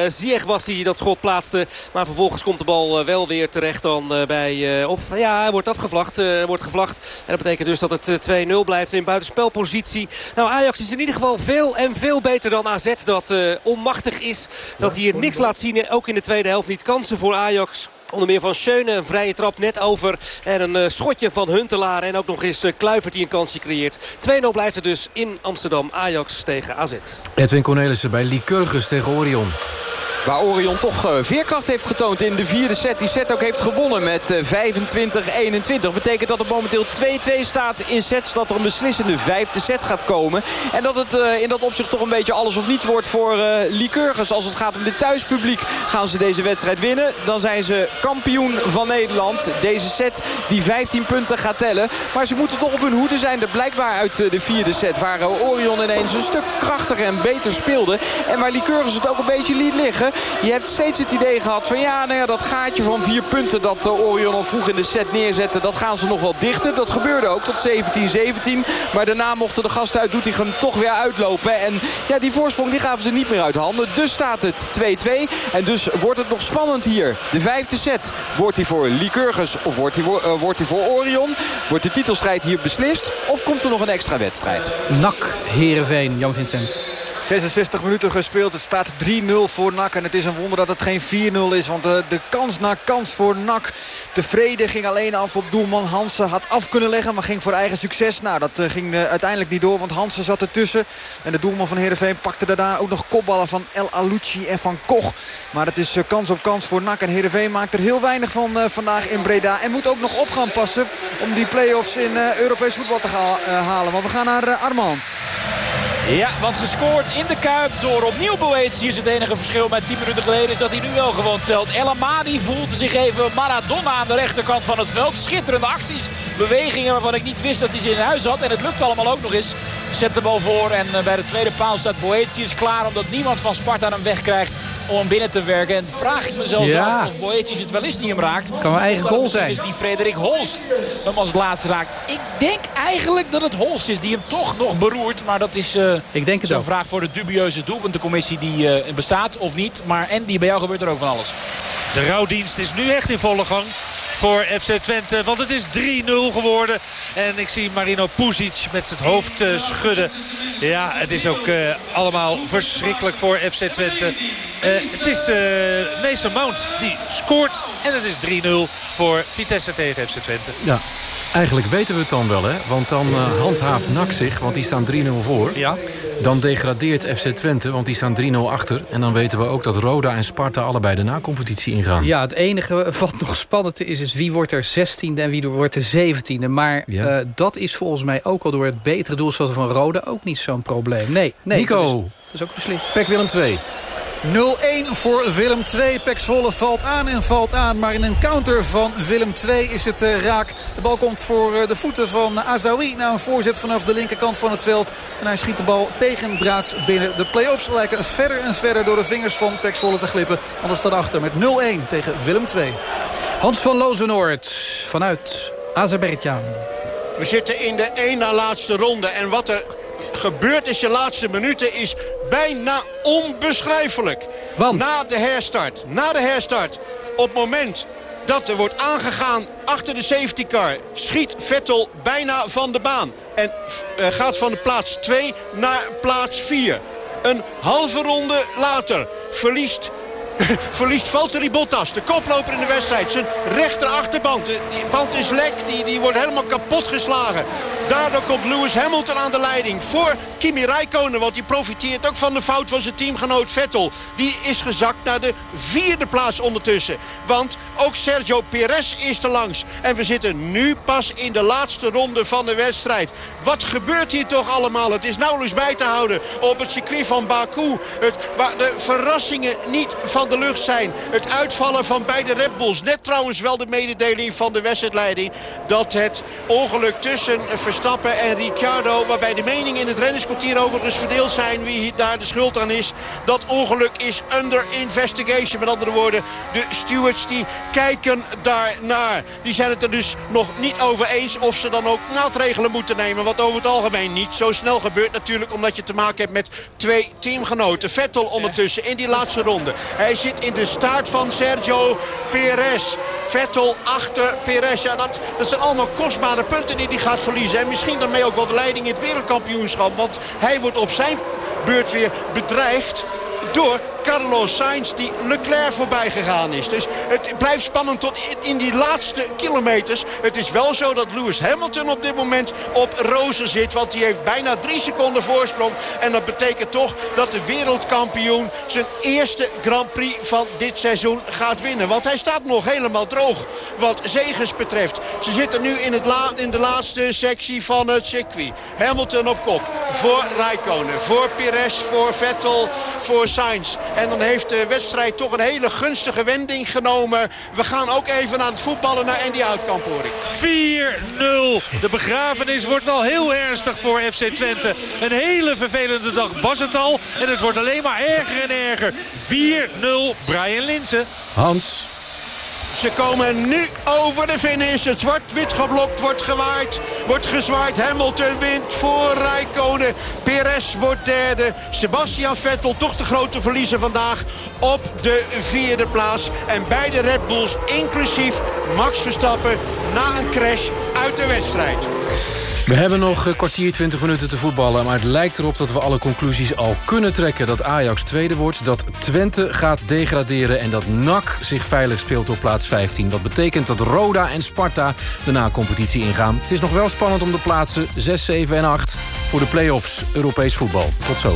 Ziyech was die dat schot plaatste. Maar vervolgens komt de bal wel weer terecht dan uh, bij... Uh, of ja, hij wordt afgevlacht. wordt gevlacht. En dat betekent dus dat het 2-0 blijft in buitenspelpositie. Nou, Ajax is in ieder geval veel en veel beter dan AZ. Dat onmachtig is. Dat hier niks laat zien. Ook in de tweede helft niet kansen voor Ajax. Onder meer van Schöne, een vrije trap net over. En een uh, schotje van Huntelaar. En ook nog eens uh, Kluivert die een kansje creëert. 2-0 blijft het dus in Amsterdam. Ajax tegen AZ. Edwin Cornelissen bij Lycurgus tegen Orion. Waar Orion toch uh, veerkracht heeft getoond in de vierde set. Die set ook heeft gewonnen met uh, 25-21. Betekent dat het momenteel 2-2 staat in sets. Dat er een beslissende vijfde set gaat komen. En dat het uh, in dat opzicht toch een beetje alles of niets wordt voor Lycurgus. Als het gaat om dit thuispubliek gaan ze deze wedstrijd winnen. Dan zijn ze kampioen van Nederland. Deze set die 15 punten gaat tellen. Maar ze moeten toch op hun hoede zijn. Er blijkbaar uit de vierde set. Waar Orion ineens een stuk krachtiger en beter speelde. En waar Lycurgus het ook een beetje liet liggen. Je hebt steeds het idee gehad van ja, nou ja, dat gaatje van vier punten dat uh, Orion al vroeg in de set neerzette. Dat gaan ze nog wel dichten. Dat gebeurde ook tot 17-17. Maar daarna mochten de gasten uit Doetinchem toch weer uitlopen. En ja, die voorsprong die gaven ze niet meer uit handen. Dus staat het 2-2. En dus wordt het nog spannend hier. De vijfde set. Wordt hij voor Lycurgus of wordt hij voor, uh, wordt voor Orion? Wordt de titelstrijd hier beslist? Of komt er nog een extra wedstrijd? NAC Heerenveen, Jan Vincent. 66 minuten gespeeld. Het staat 3-0 voor NAC. En het is een wonder dat het geen 4-0 is. Want de, de kans na kans voor NAC. Tevreden ging alleen af op doelman Hansen. Had af kunnen leggen, maar ging voor eigen succes. Nou, dat uh, ging uh, uiteindelijk niet door. Want Hansen zat ertussen. En de doelman van Heerenveen pakte daarna ook nog kopballen van El Alucci en van Koch. Maar het is kans op kans voor NAC. En Heerenveen maakt er heel weinig van vandaag in Breda. En moet ook nog op gaan passen om die play-offs in Europees voetbal te gaan halen. Want we gaan naar Arman. Ja, want gescoord in de Kuip door opnieuw Boetius. Is het enige verschil met 10 minuten geleden is dat hij nu wel gewoon telt. El Amadi voelde zich even Maradona aan de rechterkant van het veld. Schitterende acties, bewegingen waarvan ik niet wist dat hij ze in huis had. En het lukt allemaal ook nog eens. Zet de bal voor en bij de tweede paal staat Boetius klaar... omdat niemand van Sparta hem wegkrijgt om hem binnen te werken. En vraag ik me zelfs ja. af of Boetius het wel eens niet hem raakt. Kan een eigen goal zijn. is die Frederik Holst hem als laatste raakt. Ik denk eigenlijk dat het Holst is die hem toch nog beroert. Maar dat is uh, ik denk het zo'n vraag voor de dubieuze doelpuntencommissie die uh, bestaat of niet. Maar en die bij jou gebeurt er ook van alles. De rouwdienst is nu echt in volle gang voor FC Twente. Want het is 3-0 geworden. En ik zie Marino Puzic met het hoofd uh, schudden. Ja, het is ook uh, allemaal verschrikkelijk voor FC Twente. Uh, het is Mason Mount die scoort. En het is 3-0 voor Vitesse tegen FC Twente. Ja. Eigenlijk weten we het dan wel, hè? Want dan uh, handhaaft NAC zich, want die staan 3-0 voor. Ja. Dan degradeert FC Twente, want die staan 3-0 achter. En dan weten we ook dat Roda en Sparta allebei de na-competitie ingaan. Ja, het enige wat nog spannend is, is wie wordt er 16e en wie wordt er 17e. Maar ja. uh, dat is volgens mij ook al door het betere doelstelling van Roda ook niet zo'n probleem. Nee, nee Nico, Dat is ook beslist. Pek Willem 2. 0-1 voor Willem II. Pek Zwolle valt aan en valt aan. Maar in een counter van Willem II is het uh, raak. De bal komt voor uh, de voeten van Azawi. Na een voorzet vanaf de linkerkant van het veld. En hij schiet de bal tegen draads binnen. De play-offs lijken verder en verder door de vingers van Pek Zwolle te glippen. Want er staat achter met 0-1 tegen Willem II. Hans van Lozenoord vanuit Azerbeidzjan. We zitten in de één na laatste ronde. En wat er gebeurt is de laatste minuten is bijna onbeschrijfelijk. Want? Na de herstart, na de herstart, op het moment dat er wordt aangegaan achter de safety car... schiet Vettel bijna van de baan. En uh, gaat van de plaats 2 naar plaats 4. Een halve ronde later verliest verliest Valtteri Bottas, de koploper in de wedstrijd. Zijn rechterachterband, die band is lek, die, die wordt helemaal kapot geslagen. Daardoor komt Lewis Hamilton aan de leiding voor Kimi Räikkönen. Want die profiteert ook van de fout van zijn teamgenoot Vettel. Die is gezakt naar de vierde plaats ondertussen. Want ook Sergio Perez is er langs. En we zitten nu pas in de laatste ronde van de wedstrijd. Wat gebeurt hier toch allemaal? Het is nauwelijks bij te houden op het circuit van Baku. Het, waar de verrassingen niet van de lucht zijn. Het uitvallen van beide Red Bulls. Net trouwens wel de mededeling van de wedstrijdleiding... dat het ongeluk tussen Verstappen en Ricciardo... waarbij de meningen in het rennerskwartier overigens verdeeld zijn... wie daar de schuld aan is. Dat ongeluk is under investigation. Met andere woorden, de stewards die kijken daarnaar. Die zijn het er dus nog niet over eens of ze dan ook maatregelen moeten nemen. Wat over het algemeen niet zo snel gebeurt natuurlijk... omdat je te maken hebt met twee teamgenoten. Vettel ondertussen in die laatste ronde. Hij zit in de staart van Sergio Perez. Vettel achter Perez. Ja, dat, dat zijn allemaal kostbare punten die hij gaat verliezen. En misschien daarmee ook wel de leiding in het wereldkampioenschap. Want hij wordt op zijn beurt weer bedreigd door Carlos Sainz die Leclerc voorbij gegaan is. Dus het blijft spannend tot in die laatste kilometers. Het is wel zo dat Lewis Hamilton op dit moment op rozen zit. Want die heeft bijna drie seconden voorsprong. En dat betekent toch dat de wereldkampioen zijn eerste Grand Prix van dit seizoen gaat winnen. Want hij staat nog helemaal droog wat zegens betreft. Ze zitten nu in, het in de laatste sectie van het circuit. Hamilton op kop voor Raikkonen, voor Perez, voor Vettel, voor Sainz. En dan heeft de wedstrijd toch een hele gunstige wending genomen. We gaan ook even naar het voetballen naar Andy Houtkamp hoor ik. 4-0. De begrafenis wordt wel heel ernstig voor FC Twente. Een hele vervelende dag was het al. En het wordt alleen maar erger en erger. 4-0 Brian Linsen. Hans. Ze komen nu over de finish. Het zwart-wit geblokt wordt gewaaid. Wordt gezwaaid. Hamilton wint voor Rijkonen. Perez wordt derde. Sebastian Vettel, toch de grote verliezer vandaag, op de vierde plaats. En beide Red Bulls, inclusief Max Verstappen, na een crash uit de wedstrijd. We hebben nog een kwartier, 20 minuten te voetballen... maar het lijkt erop dat we alle conclusies al kunnen trekken... dat Ajax tweede wordt, dat Twente gaat degraderen... en dat NAC zich veilig speelt op plaats 15. Dat betekent dat Roda en Sparta de na-competitie ingaan. Het is nog wel spannend om de plaatsen 6, 7 en 8... voor de play-offs Europees voetbal. Tot zo.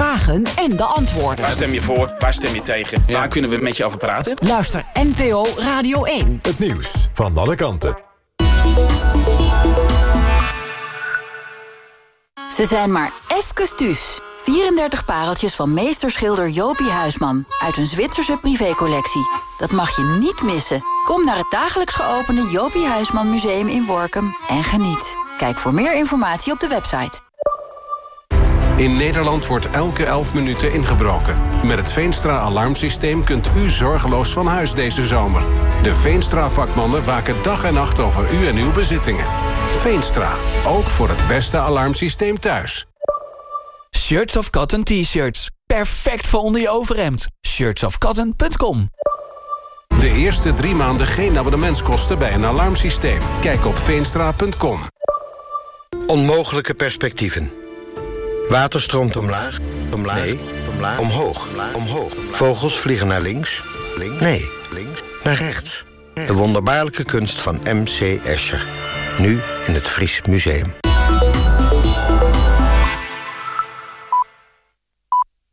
vragen en de antwoorden. Waar stem je voor? Waar stem je tegen? Waar kunnen we met je over praten? Luister NPO Radio 1. Het nieuws van alle kanten. Ze zijn maar thuis. 34 pareltjes van meesterschilder Jopie Huisman... uit een Zwitserse privécollectie. Dat mag je niet missen. Kom naar het dagelijks geopende Jopie Huisman Museum in Workum en geniet. Kijk voor meer informatie op de website. In Nederland wordt elke 11 minuten ingebroken. Met het Veenstra-alarmsysteem kunt u zorgeloos van huis deze zomer. De Veenstra-vakmannen waken dag en nacht over u en uw bezittingen. Veenstra, ook voor het beste alarmsysteem thuis. Shirts of Cotton T-shirts. Perfect voor onder je overhemd. Shirtsofcotton.com De eerste drie maanden geen abonnementskosten bij een alarmsysteem. Kijk op veenstra.com. Onmogelijke perspectieven. Water stroomt omlaag, omlaag, nee, omlaag, omhoog, omhoog. Vogels vliegen naar links, links, nee, links, naar rechts. De wonderbaarlijke kunst van M.C. Escher. Nu in het Fries Museum.